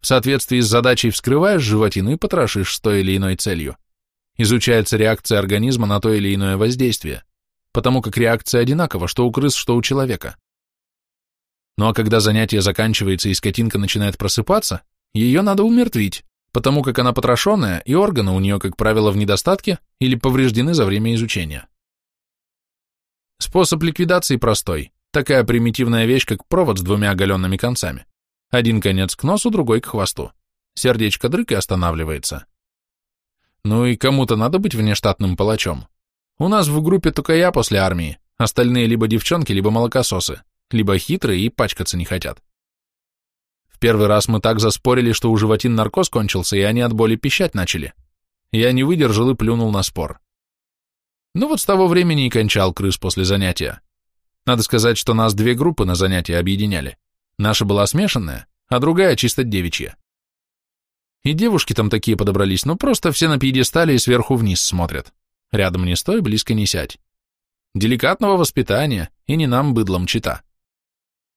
В соответствии с задачей вскрываешь животину и потрошишь с той или иной целью. Изучается реакция организма на то или иное воздействие, потому как реакция одинакова, что у крыс, что у человека. Ну а когда занятие заканчивается и скотинка начинает просыпаться, ее надо умертвить, потому как она потрошенная, и органы у нее, как правило, в недостатке или повреждены за время изучения. Способ ликвидации простой. Такая примитивная вещь, как провод с двумя оголенными концами. Один конец к носу, другой к хвосту. Сердечко дрык и останавливается. Ну и кому-то надо быть внештатным палачом. У нас в группе только я после армии, остальные либо девчонки, либо молокососы либо хитрые и пачкаться не хотят. Первый раз мы так заспорили, что у животин наркоз кончился, и они от боли пищать начали. Я не выдержал и плюнул на спор. Ну вот с того времени и кончал крыс после занятия. Надо сказать, что нас две группы на занятия объединяли. Наша была смешанная, а другая чисто девичья. И девушки там такие подобрались, ну просто все на пьедестале и сверху вниз смотрят. Рядом не стой, близко не сядь. Деликатного воспитания, и не нам быдлом чита.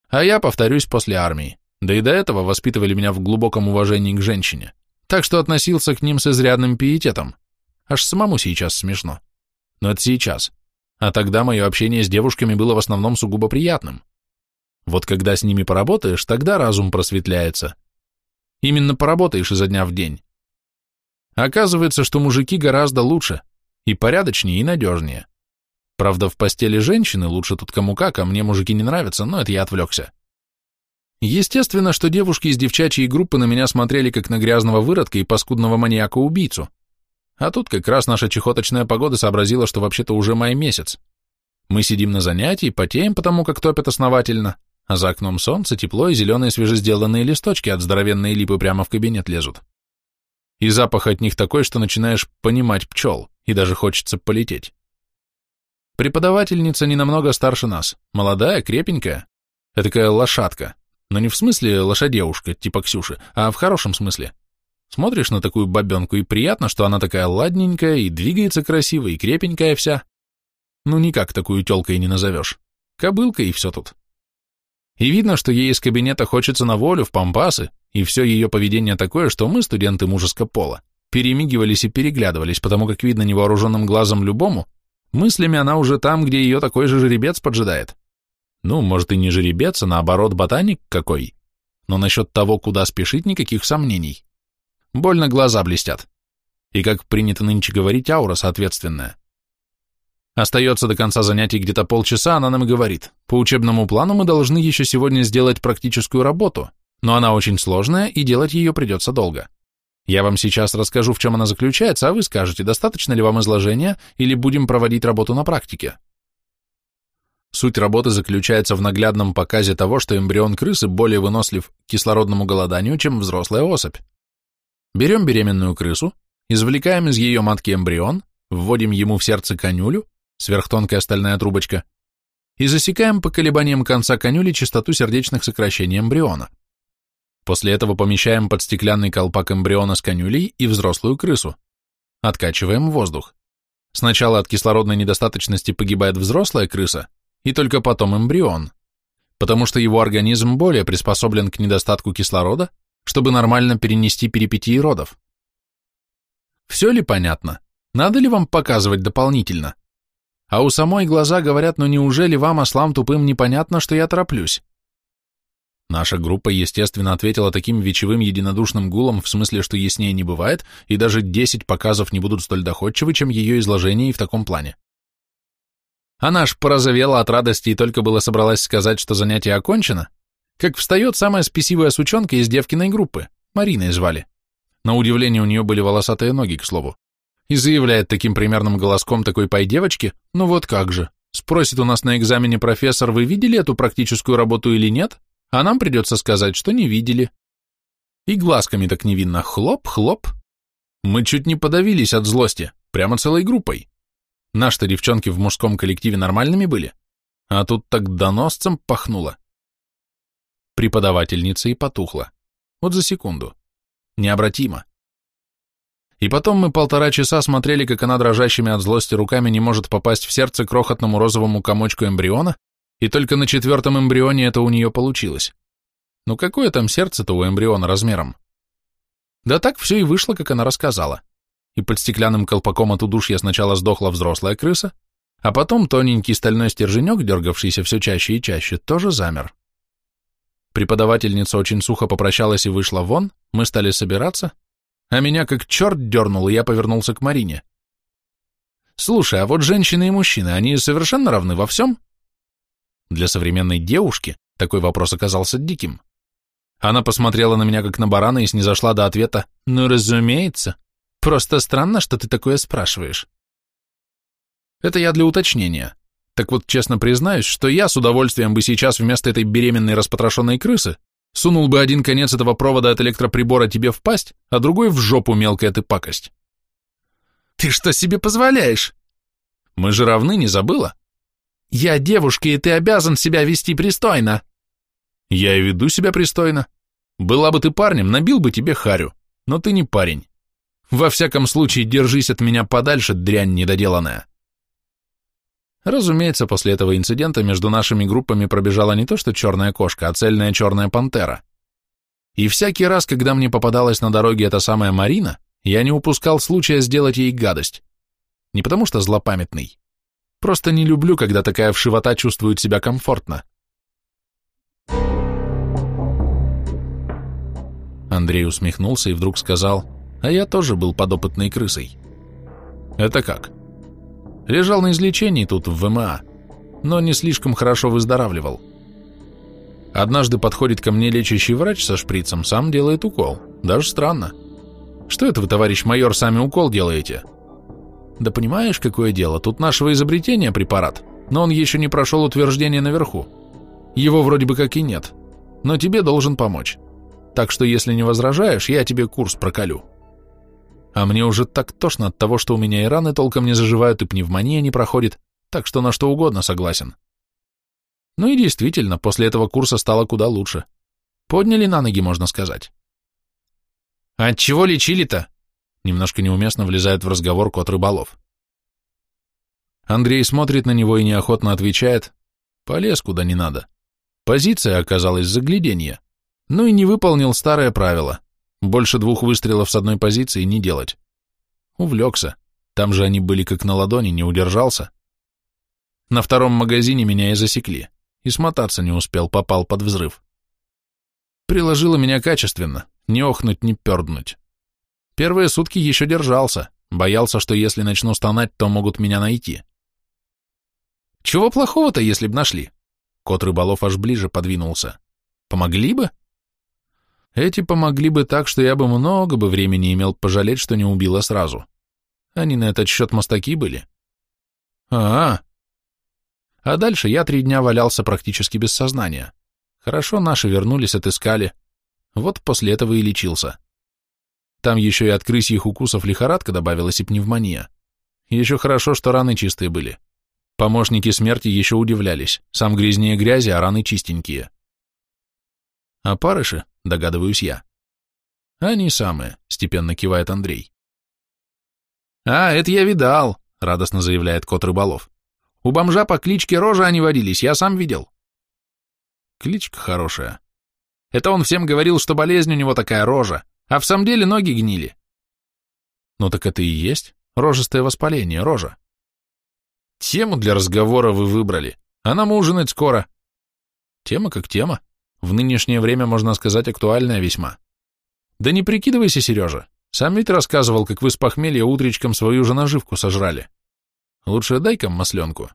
А я, повторюсь, после армии. Да и до этого воспитывали меня в глубоком уважении к женщине. Так что относился к ним с изрядным пиететом. Аж самому сейчас смешно. Но это сейчас. А тогда мое общение с девушками было в основном сугубо приятным. Вот когда с ними поработаешь, тогда разум просветляется. Именно поработаешь изо дня в день. Оказывается, что мужики гораздо лучше, и порядочнее, и надежнее. Правда, в постели женщины лучше тут кому как, а мне мужики не нравятся, но это я отвлекся. Естественно, что девушки из девчачьей группы на меня смотрели как на грязного выродка и паскудного маньяка-убийцу. А тут как раз наша чехоточная погода сообразила, что вообще-то уже май месяц. Мы сидим на занятии, потеем, потому как топят основательно, а за окном солнце, тепло и зеленые свежесделанные листочки от здоровенной липы прямо в кабинет лезут. И запах от них такой, что начинаешь понимать пчел, и даже хочется полететь. Преподавательница не намного старше нас, молодая, крепенькая, такая лошадка, но не в смысле лошадевушка, типа Ксюши, а в хорошем смысле. Смотришь на такую бабенку, и приятно, что она такая ладненькая, и двигается красиво, и крепенькая вся. Ну, никак такую тёлкой не назовешь. Кобылка и все тут. И видно, что ей из кабинета хочется на волю, в пампасы, и все ее поведение такое, что мы, студенты мужеского пола, перемигивались и переглядывались, потому как видно невооруженным глазом любому, мыслями она уже там, где ее такой же жеребец поджидает. Ну, может и не жеребец, а наоборот ботаник какой. Но насчет того, куда спешить, никаких сомнений. Больно глаза блестят. И, как принято нынче говорить, аура соответственная. Остается до конца занятий где-то полчаса, она нам и говорит, по учебному плану мы должны еще сегодня сделать практическую работу, но она очень сложная, и делать ее придется долго. Я вам сейчас расскажу, в чем она заключается, а вы скажете, достаточно ли вам изложения, или будем проводить работу на практике. Суть работы заключается в наглядном показе того, что эмбрион крысы более вынослив к кислородному голоданию, чем взрослая особь. Берем беременную крысу, извлекаем из ее матки эмбрион, вводим ему в сердце конюлю, сверхтонкая стальная трубочка, и засекаем по колебаниям конца конюли частоту сердечных сокращений эмбриона. После этого помещаем под стеклянный колпак эмбриона с конюлей и взрослую крысу. Откачиваем воздух. Сначала от кислородной недостаточности погибает взрослая крыса, и только потом эмбрион, потому что его организм более приспособлен к недостатку кислорода, чтобы нормально перенести перипетии родов. Все ли понятно? Надо ли вам показывать дополнительно? А у самой глаза говорят, ну неужели вам, ослам тупым, непонятно, что я тороплюсь? Наша группа, естественно, ответила таким вечевым единодушным гулом, в смысле, что яснее не бывает, и даже 10 показов не будут столь доходчивы, чем ее изложение и в таком плане. Она аж порозовела от радости и только было собралась сказать, что занятие окончено, как встает самая спесивая сучонка из девкиной группы, Мариной звали. На удивление у нее были волосатые ноги, к слову и заявляет таким примерным голоском такой пай девочки, ну вот как же, спросит у нас на экзамене профессор, вы видели эту практическую работу или нет, а нам придется сказать, что не видели. И глазками так невинно хлоп-хлоп. Мы чуть не подавились от злости, прямо целой группой. Наши-то девчонки в мужском коллективе нормальными были, а тут так доносцем пахнуло. Преподавательница и потухла. Вот за секунду. Необратимо. И потом мы полтора часа смотрели, как она дрожащими от злости руками не может попасть в сердце крохотному розовому комочку эмбриона, и только на четвертом эмбрионе это у нее получилось. Ну какое там сердце-то у эмбриона размером? Да так все и вышло, как она рассказала. И под стеклянным колпаком от удушья сначала сдохла взрослая крыса, а потом тоненький стальной стерженек, дергавшийся все чаще и чаще, тоже замер. Преподавательница очень сухо попрощалась и вышла вон, мы стали собираться, а меня как черт дернул, и я повернулся к Марине. «Слушай, а вот женщины и мужчины, они совершенно равны во всем?» Для современной девушки такой вопрос оказался диким. Она посмотрела на меня как на барана и снизошла до ответа «Ну, разумеется. Просто странно, что ты такое спрашиваешь». Это я для уточнения. Так вот, честно признаюсь, что я с удовольствием бы сейчас вместо этой беременной распотрошенной крысы Сунул бы один конец этого провода от электроприбора тебе в пасть, а другой в жопу, мелкая ты пакость. Ты что себе позволяешь? Мы же равны, не забыла? Я девушка, и ты обязан себя вести пристойно. Я и веду себя пристойно. Была бы ты парнем, набил бы тебе харю. но ты не парень. Во всяком случае, держись от меня подальше, дрянь недоделанная. Разумеется, после этого инцидента между нашими группами пробежала не то что черная кошка, а цельная черная пантера. И всякий раз, когда мне попадалась на дороге эта самая Марина, я не упускал случая сделать ей гадость. Не потому что злопамятный. Просто не люблю, когда такая вшивота чувствует себя комфортно. Андрей усмехнулся и вдруг сказал, а я тоже был подопытной крысой. Это как? Лежал на излечении тут, в ВМА, но не слишком хорошо выздоравливал. Однажды подходит ко мне лечащий врач со шприцем, сам делает укол. Даже странно. Что это вы, товарищ майор, сами укол делаете? Да понимаешь, какое дело, тут нашего изобретения препарат, но он еще не прошел утверждение наверху. Его вроде бы как и нет, но тебе должен помочь. Так что, если не возражаешь, я тебе курс проколю. А мне уже так тошно от того, что у меня и раны толком не заживают, и пневмония не проходит, так что на что угодно согласен. Ну и действительно, после этого курса стало куда лучше. Подняли на ноги, можно сказать. «А от чего лечили-то?» Немножко неуместно влезает в разговор кот рыболов. Андрей смотрит на него и неохотно отвечает, полез куда не надо. Позиция оказалась загляденье. Ну и не выполнил старое правило. Больше двух выстрелов с одной позиции не делать. Увлекся. Там же они были как на ладони, не удержался. На втором магазине меня и засекли. И смотаться не успел, попал под взрыв. Приложило меня качественно, не охнуть, не перднуть. Первые сутки еще держался, боялся, что если начну стонать, то могут меня найти. Чего плохого-то, если б нашли? Кот рыболов аж ближе подвинулся. Помогли бы? Эти помогли бы так, что я бы много бы времени имел пожалеть, что не убила сразу. Они на этот счет мастаки были. А, -а, а А дальше я три дня валялся практически без сознания. Хорошо, наши вернулись, отыскали. Вот после этого и лечился. Там еще и от крысьих укусов лихорадка добавилась и пневмония. Еще хорошо, что раны чистые были. Помощники смерти еще удивлялись. Сам грязнее грязи, а раны чистенькие. А парыши, догадываюсь я. Они самые, степенно кивает Андрей. А, это я видал, радостно заявляет кот рыболов. У бомжа по кличке Рожа они водились, я сам видел. Кличка хорошая. Это он всем говорил, что болезнь у него такая рожа, а в самом деле ноги гнили. Ну так это и есть рожистое воспаление, рожа. Тему для разговора вы выбрали, а нам ужинать скоро. Тема как тема. В нынешнее время, можно сказать, актуальная весьма. Да не прикидывайся, Сережа. Сам ведь рассказывал, как вы с похмелья утречком свою же наживку сожрали. Лучше дай-ка масленку.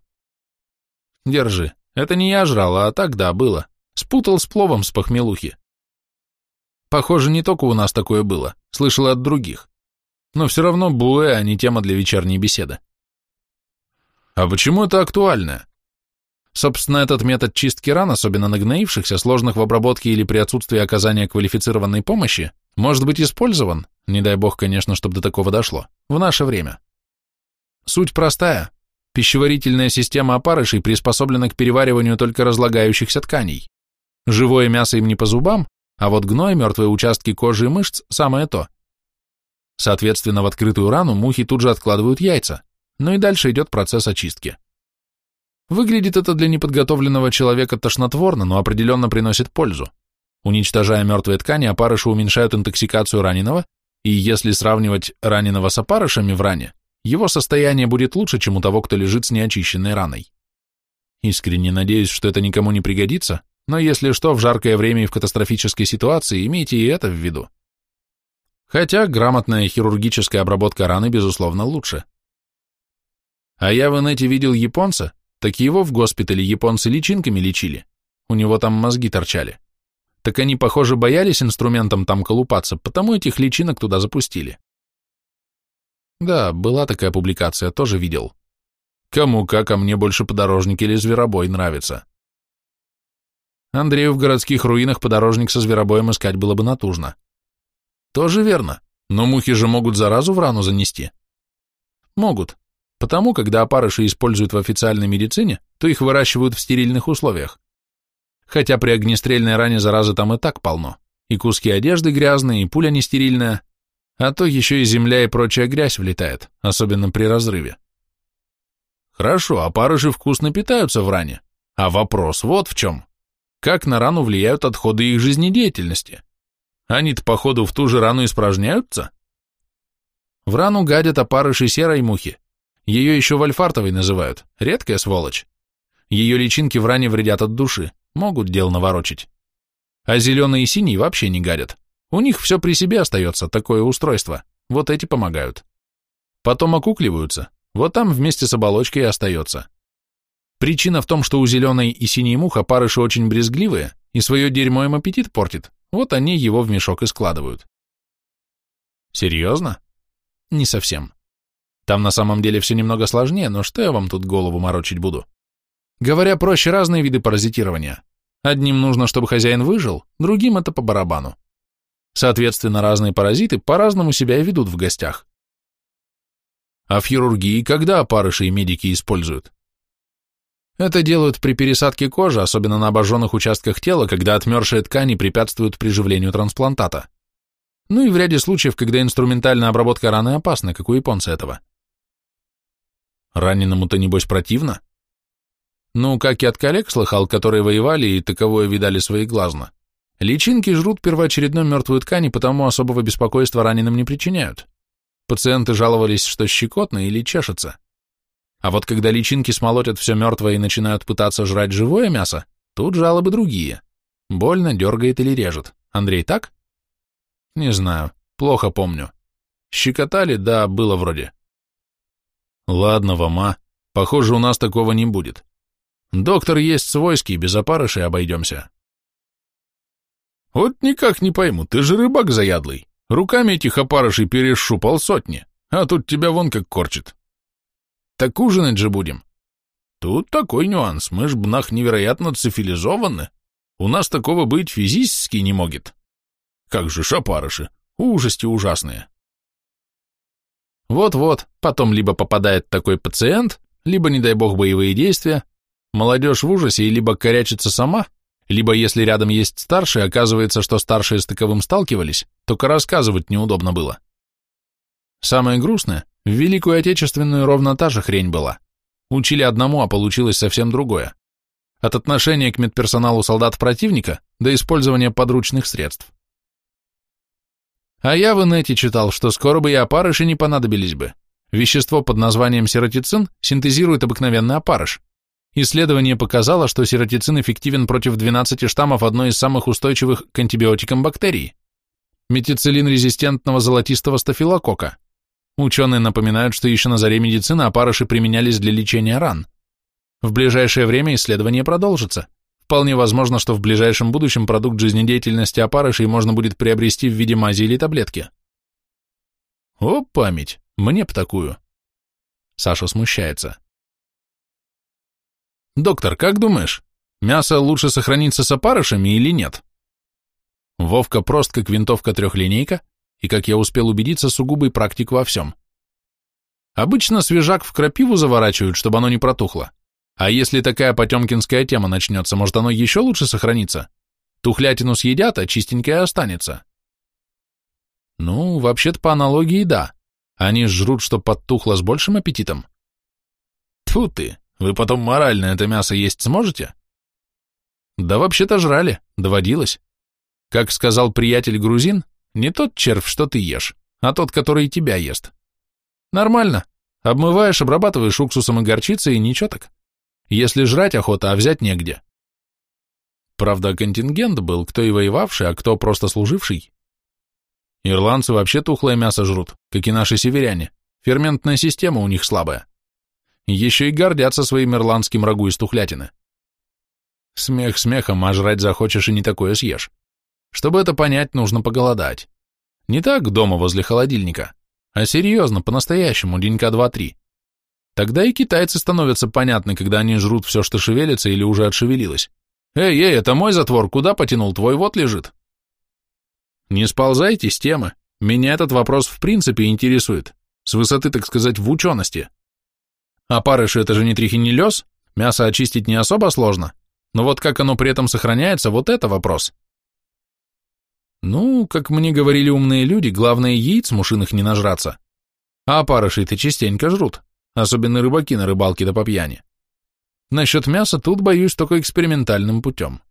Держи. Это не я жрал, а так да, было. Спутал с пловом с похмелухи. Похоже, не только у нас такое было, слышал от других. Но все равно буэ, а не тема для вечерней беседы. А почему это актуально? Собственно, этот метод чистки ран, особенно нагноившихся, сложных в обработке или при отсутствии оказания квалифицированной помощи, может быть использован, не дай бог, конечно, чтобы до такого дошло, в наше время. Суть простая. Пищеварительная система опарышей приспособлена к перевариванию только разлагающихся тканей. Живое мясо им не по зубам, а вот гной, мертвые участки кожи и мышц – самое то. Соответственно, в открытую рану мухи тут же откладывают яйца, ну и дальше идет процесс очистки. Выглядит это для неподготовленного человека тошнотворно, но определенно приносит пользу. Уничтожая мертвые ткани, опарыши уменьшают интоксикацию раненого, и если сравнивать раненого с опарышами в ране, его состояние будет лучше, чем у того, кто лежит с неочищенной раной. Искренне надеюсь, что это никому не пригодится, но если что, в жаркое время и в катастрофической ситуации имейте и это в виду. Хотя грамотная хирургическая обработка раны, безусловно, лучше. А я в инете видел японца, так его в госпитале японцы личинками лечили. У него там мозги торчали. Так они, похоже, боялись инструментом там колупаться, потому этих личинок туда запустили. Да, была такая публикация, тоже видел. Кому как, а мне больше подорожник или зверобой нравится. Андрею в городских руинах подорожник со зверобоем искать было бы натужно. Тоже верно, но мухи же могут заразу в рану занести. Могут, Потому, когда опарыши используют в официальной медицине, то их выращивают в стерильных условиях. Хотя при огнестрельной ране заразы там и так полно. И куски одежды грязные, и пуля нестерильная, А то еще и земля и прочая грязь влетает, особенно при разрыве. Хорошо, опарыши вкусно питаются в ране. А вопрос вот в чем. Как на рану влияют отходы их жизнедеятельности? Они-то, походу, в ту же рану испражняются? В рану гадят опарыши серой мухи. Ее еще вольфартовой называют, редкая сволочь. Ее личинки в ране вредят от души, могут дел наворочить. А зеленые и синие вообще не гадят. У них все при себе остается, такое устройство. Вот эти помогают. Потом окукливаются, вот там вместе с оболочкой и остается. Причина в том, что у зеленой и синей мух опарыши очень брезгливые, и свое дерьмо им аппетит портит, вот они его в мешок и складывают. Серьезно? Не совсем. Там на самом деле все немного сложнее, но что я вам тут голову морочить буду? Говоря проще, разные виды паразитирования. Одним нужно, чтобы хозяин выжил, другим это по барабану. Соответственно, разные паразиты по-разному себя и ведут в гостях. А в хирургии когда опарыши и медики используют? Это делают при пересадке кожи, особенно на обожженных участках тела, когда отмершие ткани препятствуют приживлению трансплантата. Ну и в ряде случаев, когда инструментальная обработка раны опасна, как у японца этого. Раненому-то, небось, противно? Ну, как и от коллег слыхал, которые воевали и таковое видали своеглазно. Личинки жрут первоочередно мертвую ткань и потому особого беспокойства раненым не причиняют. Пациенты жаловались, что щекотно или чешется. А вот когда личинки смолотят все мертвое и начинают пытаться жрать живое мясо, тут жалобы другие. Больно, дергает или режет. Андрей, так? Не знаю, плохо помню. Щекотали, да, было вроде. Ладно, Вама, похоже, у нас такого не будет. Доктор есть свойский, без опарышей обойдемся. Вот никак не пойму, ты же рыбак заядлый. Руками этих опарышей перешу полсотни, а тут тебя вон как корчит. Так ужинать же будем. Тут такой нюанс, мы ж бнах невероятно цивилизованы. У нас такого быть физически не может. Как же шапарыши, ужасти ужасные. Вот-вот, потом либо попадает такой пациент, либо, не дай бог, боевые действия, молодежь в ужасе и либо корячится сама, либо, если рядом есть старшие, оказывается, что старшие с таковым сталкивались, только рассказывать неудобно было. Самое грустное, в Великую Отечественную ровно та же хрень была. Учили одному, а получилось совсем другое. От отношения к медперсоналу солдат противника до использования подручных средств. А я в инете читал, что скоро бы и опарыши не понадобились бы. Вещество под названием серотицин синтезирует обыкновенный опарыш. Исследование показало, что серотицин эффективен против 12 штаммов одной из самых устойчивых к антибиотикам бактерий – метицилин-резистентного золотистого стафилокока. Ученые напоминают, что еще на заре медицины опарыши применялись для лечения ран. В ближайшее время исследование продолжится – Вполне возможно, что в ближайшем будущем продукт жизнедеятельности опарышей можно будет приобрести в виде мази или таблетки. О, память, мне б такую. Саша смущается. Доктор, как думаешь, мясо лучше сохранится с опарышами или нет? Вовка прост, как винтовка-трехлинейка, и, как я успел убедиться, сугубый практик во всем. Обычно свежак в крапиву заворачивают, чтобы оно не протухло. А если такая потемкинская тема начнется, может оно еще лучше сохранится? Тухлятину съедят, а чистенькое останется. Ну, вообще-то по аналогии да. Они жрут, что подтухло с большим аппетитом. Тьфу ты, вы потом морально это мясо есть сможете? Да вообще-то жрали, доводилось. Как сказал приятель грузин, не тот червь, что ты ешь, а тот, который тебя ест. Нормально. Обмываешь, обрабатываешь уксусом и горчицей, и ничего так. Если жрать охота, а взять негде. Правда, контингент был, кто и воевавший, а кто просто служивший. Ирландцы вообще тухлое мясо жрут, как и наши северяне. Ферментная система у них слабая. Еще и гордятся своим ирландским рагу из тухлятины. Смех смехом, а жрать захочешь и не такое съешь. Чтобы это понять, нужно поголодать. Не так дома возле холодильника, а серьезно, по-настоящему, денька два-три. Тогда и китайцы становятся понятны, когда они жрут все, что шевелится или уже отшевелилось. «Эй, эй, это мой затвор, куда потянул? Твой вот лежит». Не сползайте с темы. Меня этот вопрос в принципе интересует. С высоты, так сказать, в учености. А парыши это же не трихинеллез, мясо очистить не особо сложно. Но вот как оно при этом сохраняется, вот это вопрос. Ну, как мне говорили умные люди, главное яиц мушиных не нажраться. А опарышей-то частенько жрут, особенно рыбаки на рыбалке да по пьяни. Насчет мяса тут, боюсь, только экспериментальным путем.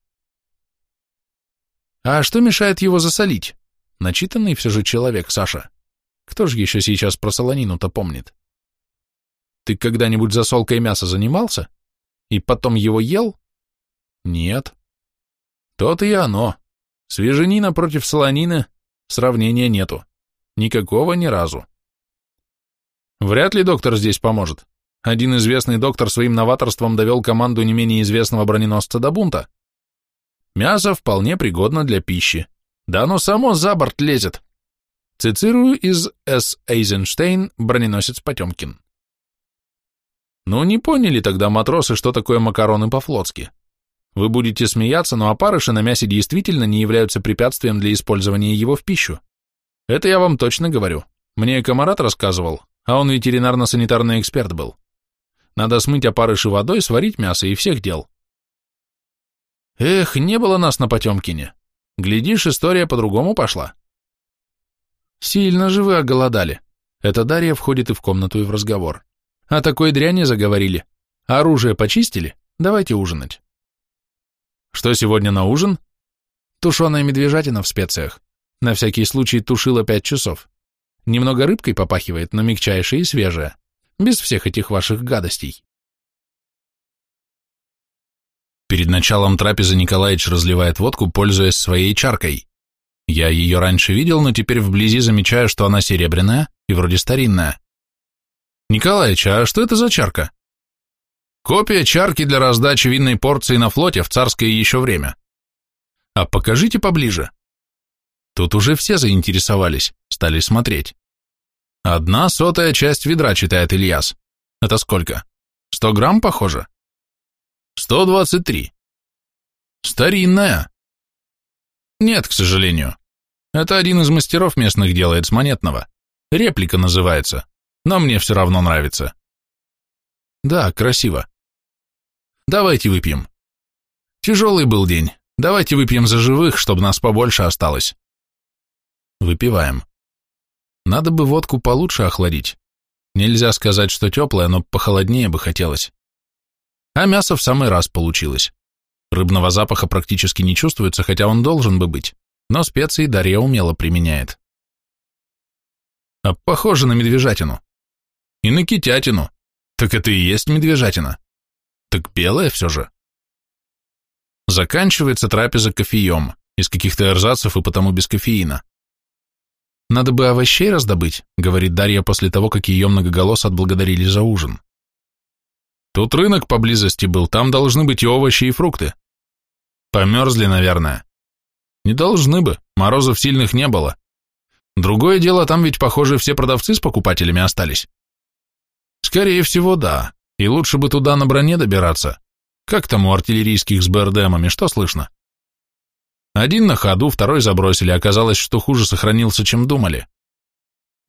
А что мешает его засолить? Начитанный все же человек, Саша. Кто же еще сейчас про солонину-то помнит? Ты когда-нибудь засолкой мяса занимался? И потом его ел? Нет. То-то и оно. Свеженина против солонины сравнения нету. Никакого ни разу. Вряд ли доктор здесь поможет. Один известный доктор своим новаторством довел команду не менее известного броненосца до бунта. Мясо вполне пригодно для пищи. Да оно само за борт лезет. Цицирую из С. Эйзенштейн, броненосец Потемкин. Ну, не поняли тогда матросы, что такое макароны по-флотски. Вы будете смеяться, но опарыши на мясе действительно не являются препятствием для использования его в пищу. Это я вам точно говорю. Мне комарат рассказывал, а он ветеринарно-санитарный эксперт был. Надо смыть опарыши водой, сварить мясо и всех дел. Эх, не было нас на Потемкине. Глядишь, история по-другому пошла. Сильно же вы оголодали. Это Дарья входит и в комнату, и в разговор. О такой дряни заговорили. Оружие почистили? Давайте ужинать. Что сегодня на ужин? Тушеная медвежатина в специях. На всякий случай тушила пять часов. Немного рыбкой попахивает, но мягчайшая и свежая. Без всех этих ваших гадостей. Перед началом трапезы Николаевич разливает водку, пользуясь своей чаркой. Я ее раньше видел, но теперь вблизи замечаю, что она серебряная и вроде старинная. Николаевич, а что это за чарка? Копия чарки для раздачи винной порции на флоте в царское еще время. А покажите поближе. Тут уже все заинтересовались, стали смотреть. Одна сотая часть ведра, читает Ильяс. Это сколько? Сто грамм, похоже? Сто двадцать три. Старинная. Нет, к сожалению. Это один из мастеров местных делает с монетного. Реплика называется, но мне все равно нравится. Да, красиво. Давайте выпьем. Тяжелый был день. Давайте выпьем за живых, чтобы нас побольше осталось. Выпиваем. Надо бы водку получше охладить. Нельзя сказать, что теплая, но похолоднее бы хотелось. А мясо в самый раз получилось. Рыбного запаха практически не чувствуется, хотя он должен бы быть, но специи Дарья умело применяет. А похоже на медвежатину. И на китятину. Так это и есть медвежатина. Так белая все же. Заканчивается трапеза кофеем, из каких-то эрзацев и потому без кофеина. Надо бы овощей раздобыть, говорит Дарья после того, как ее многоголос отблагодарили за ужин. Тут рынок поблизости был, там должны быть и овощи, и фрукты. Померзли, наверное. Не должны бы, морозов сильных не было. Другое дело, там ведь, похоже, все продавцы с покупателями остались. Скорее всего, да. И лучше бы туда на броне добираться. Как там у артиллерийских с БРДМами, что слышно? Один на ходу, второй забросили, оказалось, что хуже сохранился, чем думали.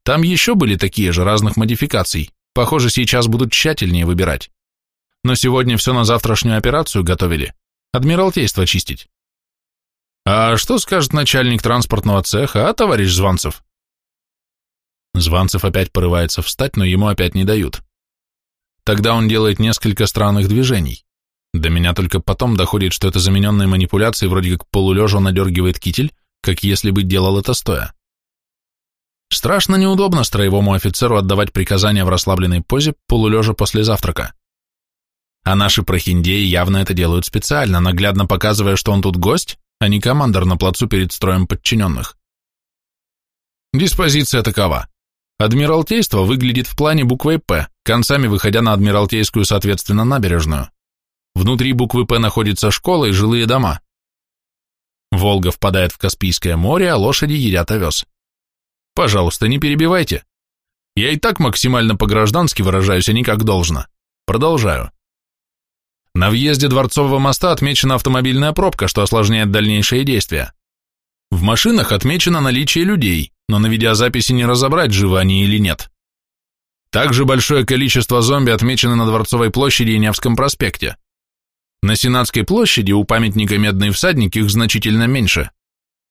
Там еще были такие же, разных модификаций. Похоже, сейчас будут тщательнее выбирать. Но сегодня все на завтрашнюю операцию готовили. Адмиралтейство чистить. А что скажет начальник транспортного цеха, а, товарищ Званцев? Званцев опять порывается встать, но ему опять не дают. Тогда он делает несколько странных движений. До меня только потом доходит, что это замененные манипуляции, вроде как полулежа надергивает китель, как если бы делал это стоя. Страшно неудобно строевому офицеру отдавать приказания в расслабленной позе, полулежа после завтрака. А наши прохиндеи явно это делают специально, наглядно показывая, что он тут гость, а не командор на плацу перед строем подчиненных. Диспозиция такова. Адмиралтейство выглядит в плане буквой «П», концами выходя на Адмиралтейскую, соответственно, набережную. Внутри буквы «П» находится школа и жилые дома. Волга впадает в Каспийское море, а лошади едят овес. Пожалуйста, не перебивайте. Я и так максимально по-граждански выражаюсь, а не как должно. Продолжаю. На въезде Дворцового моста отмечена автомобильная пробка, что осложняет дальнейшие действия. В машинах отмечено наличие людей, но на видеозаписи не разобрать, живы они или нет. Также большое количество зомби отмечено на Дворцовой площади и Невском проспекте. На Сенатской площади у памятника «Медный всадник» их значительно меньше.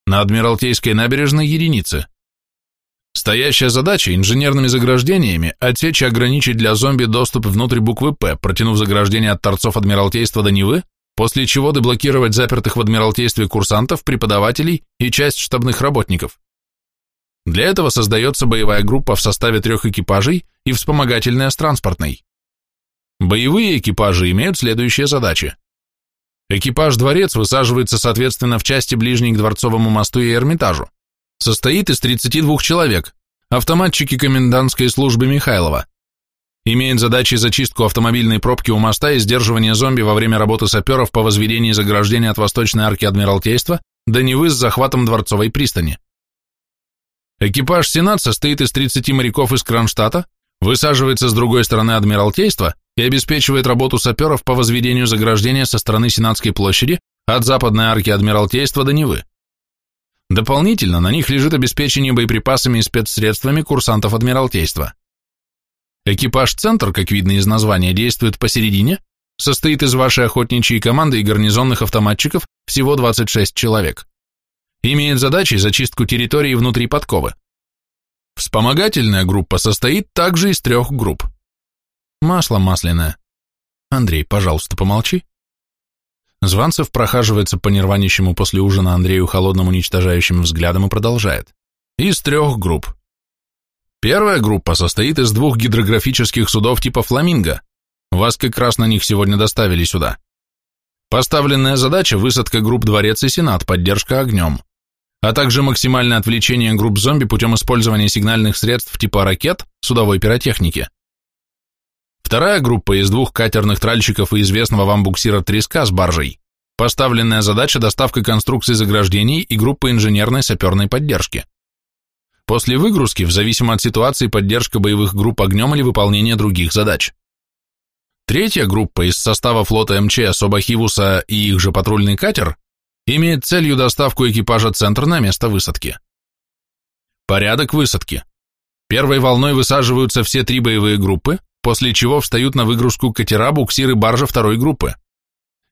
На Адмиралтейской набережной единицы. Стоящая задача инженерными заграждениями отсечь и ограничить для зомби доступ внутрь буквы «П», протянув заграждение от торцов Адмиралтейства до Невы, после чего деблокировать запертых в Адмиралтействе курсантов, преподавателей и часть штабных работников. Для этого создается боевая группа в составе трех экипажей и вспомогательная с транспортной. Боевые экипажи имеют следующие задачи. Экипаж-дворец высаживается, соответственно, в части ближней к Дворцовому мосту и Эрмитажу. Состоит из 32 человек, автоматчики комендантской службы Михайлова. Имеет задачи зачистку автомобильной пробки у моста и сдерживание зомби во время работы саперов по возведению заграждения от восточной арки Адмиралтейства до Невы с захватом Дворцовой пристани. Экипаж «Сенат» состоит из 30 моряков из Кронштадта, высаживается с другой стороны Адмиралтейства и обеспечивает работу саперов по возведению заграждения со стороны Сенатской площади от западной арки Адмиралтейства до Невы. Дополнительно на них лежит обеспечение боеприпасами и спецсредствами курсантов Адмиралтейства. Экипаж «Центр», как видно из названия, действует посередине, состоит из вашей охотничьей команды и гарнизонных автоматчиков всего 26 человек. Имеет задачей зачистку территории внутри подковы. Вспомогательная группа состоит также из трех групп. Масло масляное. Андрей, пожалуйста, помолчи. Званцев прохаживается по нерванищему после ужина Андрею холодным уничтожающим взглядом и продолжает. Из трех групп. Первая группа состоит из двух гидрографических судов типа «Фламинго». Вас как раз на них сегодня доставили сюда. Поставленная задача – высадка групп «Дворец» и «Сенат», поддержка огнем, а также максимальное отвлечение групп зомби путем использования сигнальных средств типа ракет, судовой пиротехники. Вторая группа из двух катерных тральщиков и известного вам буксира «Треска» с баржей. Поставленная задача – доставка конструкций заграждений и группы инженерной саперной поддержки. После выгрузки, в зависимости от ситуации, поддержка боевых групп огнем или выполнение других задач. Третья группа из состава флота МЧС Обахивуса и их же патрульный катер имеет целью доставку экипажа «Центр» на место высадки. Порядок высадки. Первой волной высаживаются все три боевые группы, после чего встают на выгрузку катера, буксиры, баржа второй группы.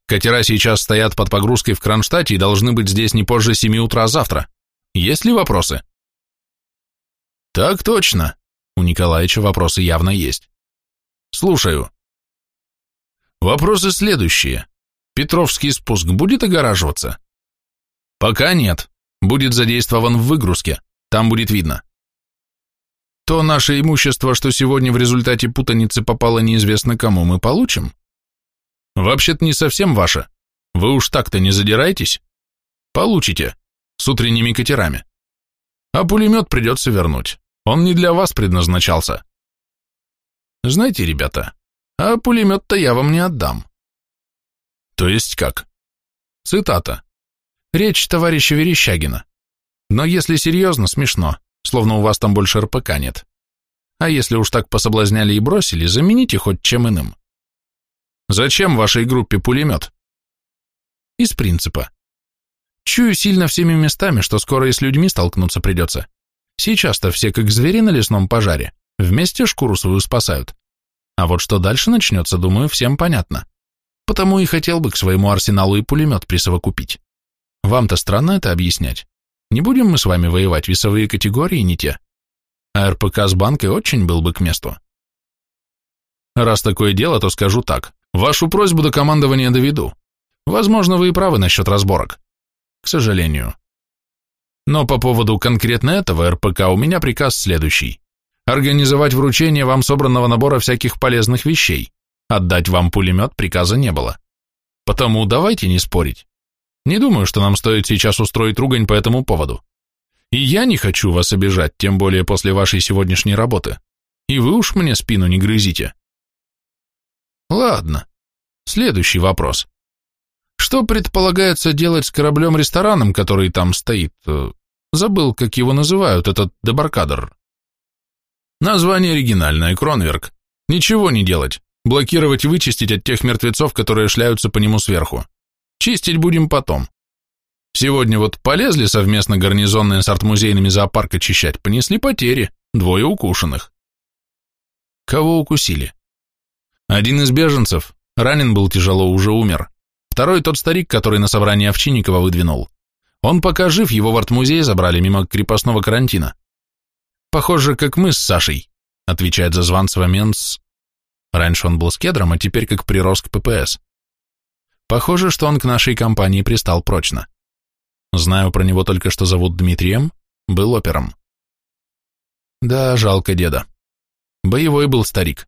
Катера сейчас стоят под погрузкой в Кронштадте и должны быть здесь не позже 7 утра завтра. Есть ли вопросы? Так точно. У Николаевича вопросы явно есть. Слушаю. Вопросы следующие. Петровский спуск будет огораживаться? Пока нет. Будет задействован в выгрузке. Там будет видно. То наше имущество, что сегодня в результате путаницы попало неизвестно кому, мы получим? Вообще-то не совсем ваше. Вы уж так-то не задирайтесь. Получите. С утренними катерами. А пулемет придется вернуть. Он не для вас предназначался. Знаете, ребята, а пулемет-то я вам не отдам. То есть как? Цитата. Речь товарища Верещагина. Но если серьезно, смешно словно у вас там больше РПК нет. А если уж так пособлазняли и бросили, замените хоть чем иным. Зачем вашей группе пулемет? Из принципа. Чую сильно всеми местами, что скоро и с людьми столкнуться придется. Сейчас-то все как звери на лесном пожаре, вместе шкуру свою спасают. А вот что дальше начнется, думаю, всем понятно. Потому и хотел бы к своему арсеналу и пулемет присовокупить. Вам-то странно это объяснять? Не будем мы с вами воевать, весовые категории не те. А РПК с банкой очень был бы к месту. Раз такое дело, то скажу так. Вашу просьбу до командования доведу. Возможно, вы и правы насчет разборок. К сожалению. Но по поводу конкретно этого РПК у меня приказ следующий. Организовать вручение вам собранного набора всяких полезных вещей. Отдать вам пулемет приказа не было. Потому давайте не спорить. Не думаю, что нам стоит сейчас устроить ругань по этому поводу. И я не хочу вас обижать, тем более после вашей сегодняшней работы. И вы уж мне спину не грызите. Ладно. Следующий вопрос. Что предполагается делать с кораблем-рестораном, который там стоит? Э, забыл, как его называют, этот дебаркадер. Название оригинальное, Кронверк. Ничего не делать. Блокировать и вычистить от тех мертвецов, которые шляются по нему сверху. Чистить будем потом. Сегодня вот полезли совместно гарнизонные с артмузейными зоопарк очищать, понесли потери, двое укушенных. Кого укусили? Один из беженцев, ранен был тяжело, уже умер. Второй тот старик, который на собрании Овчинникова выдвинул. Он пока жив, его в артмузей забрали мимо крепостного карантина. Похоже, как мы с Сашей, отвечает за Званцева Менс. Раньше он был с кедром, а теперь как прирос к ППС. Похоже, что он к нашей компании пристал прочно. Знаю про него только, что зовут Дмитрием, был опером. Да, жалко деда. Боевой был старик.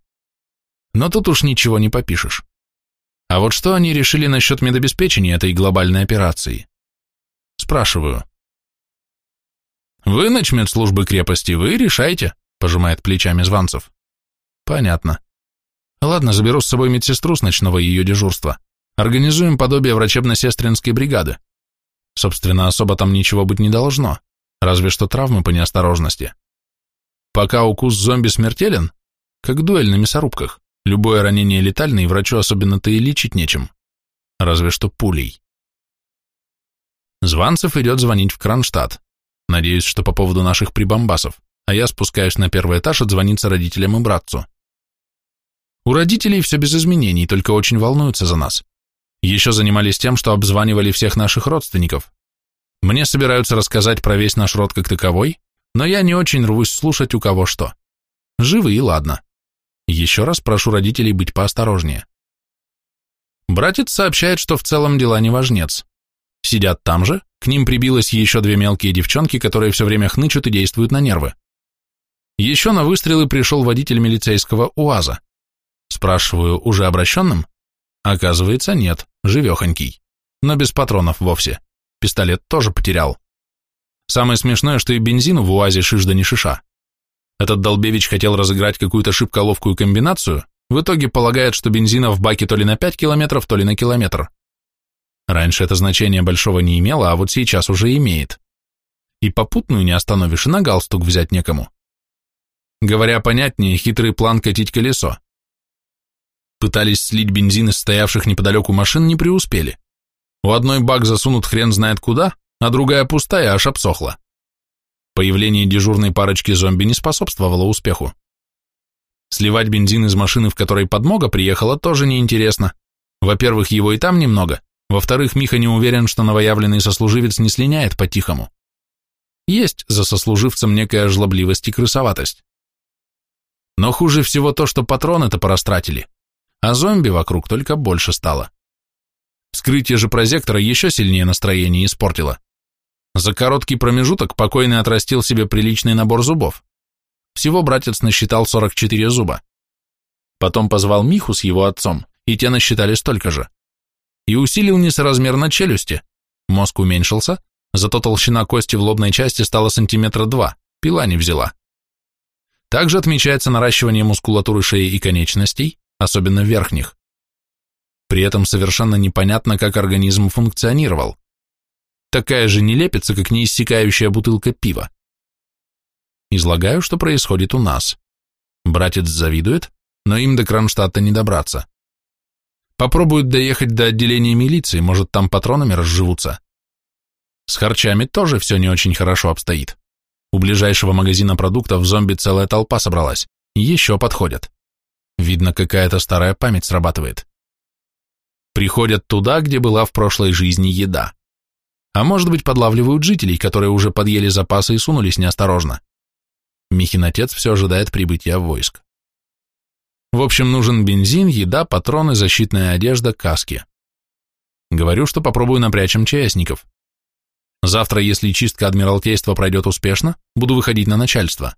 Но тут уж ничего не попишешь. А вот что они решили насчет медобеспечения этой глобальной операции? Спрашиваю. Вы, начмет службы крепости, вы решайте, пожимает плечами Званцев. Понятно. Ладно, заберу с собой медсестру с ночного ее дежурства. Организуем подобие врачебно-сестринской бригады. Собственно, особо там ничего быть не должно, разве что травмы по неосторожности. Пока укус зомби смертелен, как дуэль на мясорубках, любое ранение летально, и врачу особенно-то и лечить нечем. Разве что пулей. Званцев идет звонить в Кронштадт. Надеюсь, что по поводу наших прибамбасов, а я спускаюсь на первый этаж отзвониться родителям и братцу. У родителей все без изменений, только очень волнуются за нас. Еще занимались тем, что обзванивали всех наших родственников. Мне собираются рассказать про весь наш род как таковой, но я не очень рвусь слушать у кого что. Живы и ладно. Еще раз прошу родителей быть поосторожнее. Братец сообщает, что в целом дела не важнец. Сидят там же, к ним прибилось еще две мелкие девчонки, которые все время хнычут и действуют на нервы. Еще на выстрелы пришел водитель милицейского УАЗа. Спрашиваю, уже обращенным? Оказывается, нет, живехонький. Но без патронов вовсе. Пистолет тоже потерял. Самое смешное, что и бензину в УАЗе шиш да не шиша. Этот Долбевич хотел разыграть какую-то шибко ловкую комбинацию, в итоге полагает, что бензина в баке то ли на 5 километров, то ли на километр. Раньше это значение большого не имело, а вот сейчас уже имеет. И попутную не остановишь, и на галстук взять некому. Говоря понятнее, хитрый план катить колесо. Пытались слить бензин из стоявших неподалеку машин, не преуспели. У одной бак засунут хрен знает куда, а другая пустая, аж обсохла. Появление дежурной парочки зомби не способствовало успеху. Сливать бензин из машины, в которой подмога приехала, тоже неинтересно. Во-первых, его и там немного, во-вторых, Миха не уверен, что новоявленный сослуживец не слиняет по-тихому. Есть за сослуживцем некая жлобливость и крысоватость. Но хуже всего то, что патроны-то порастратили, а зомби вокруг только больше стало. Вскрытие же прозектора еще сильнее настроение испортило. За короткий промежуток покойный отрастил себе приличный набор зубов. Всего братец насчитал 44 зуба. Потом позвал Миху с его отцом, и те насчитали столько же и усилил несоразмерно челюсти. Мозг уменьшился, зато толщина кости в лобной части стала сантиметра два, пила не взяла. Также отмечается наращивание мускулатуры шеи и конечностей, особенно верхних. При этом совершенно непонятно, как организм функционировал. Такая же нелепица, как неиссякающая бутылка пива. Излагаю, что происходит у нас. Братец завидует, но им до Кронштадта не добраться. Попробуют доехать до отделения милиции, может, там патронами разживутся. С харчами тоже все не очень хорошо обстоит. У ближайшего магазина продуктов зомби целая толпа собралась. Еще подходят. Видно, какая-то старая память срабатывает. Приходят туда, где была в прошлой жизни еда. А может быть, подлавливают жителей, которые уже подъели запасы и сунулись неосторожно. Михин отец все ожидает прибытия войск. В общем, нужен бензин, еда, патроны, защитная одежда, каски. Говорю, что попробую напрячь МЧСников. Завтра, если чистка Адмиралтейства пройдет успешно, буду выходить на начальство.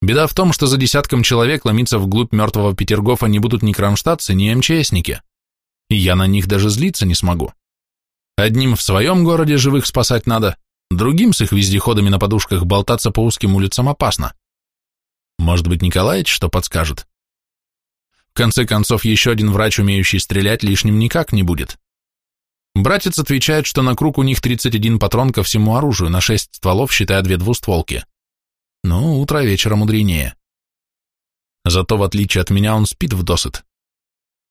Беда в том, что за десятком человек ломиться вглубь мертвого Петергофа не будут ни кронштадтцы, ни МЧСники. И я на них даже злиться не смогу. Одним в своем городе живых спасать надо, другим с их вездеходами на подушках болтаться по узким улицам опасно. Может быть, Николаевич что подскажет? конце концов, еще один врач, умеющий стрелять, лишним никак не будет. Братец отвечает, что на круг у них 31 патрон ко всему оружию, на 6 стволов, считая две двустволки. Ну, утро вечера мудренее. Зато, в отличие от меня, он спит в досыт.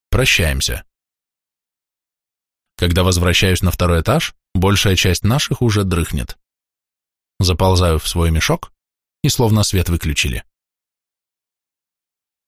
Прощаемся. Когда возвращаюсь на второй этаж, большая часть наших уже дрыхнет. Заползаю в свой мешок, и словно свет выключили.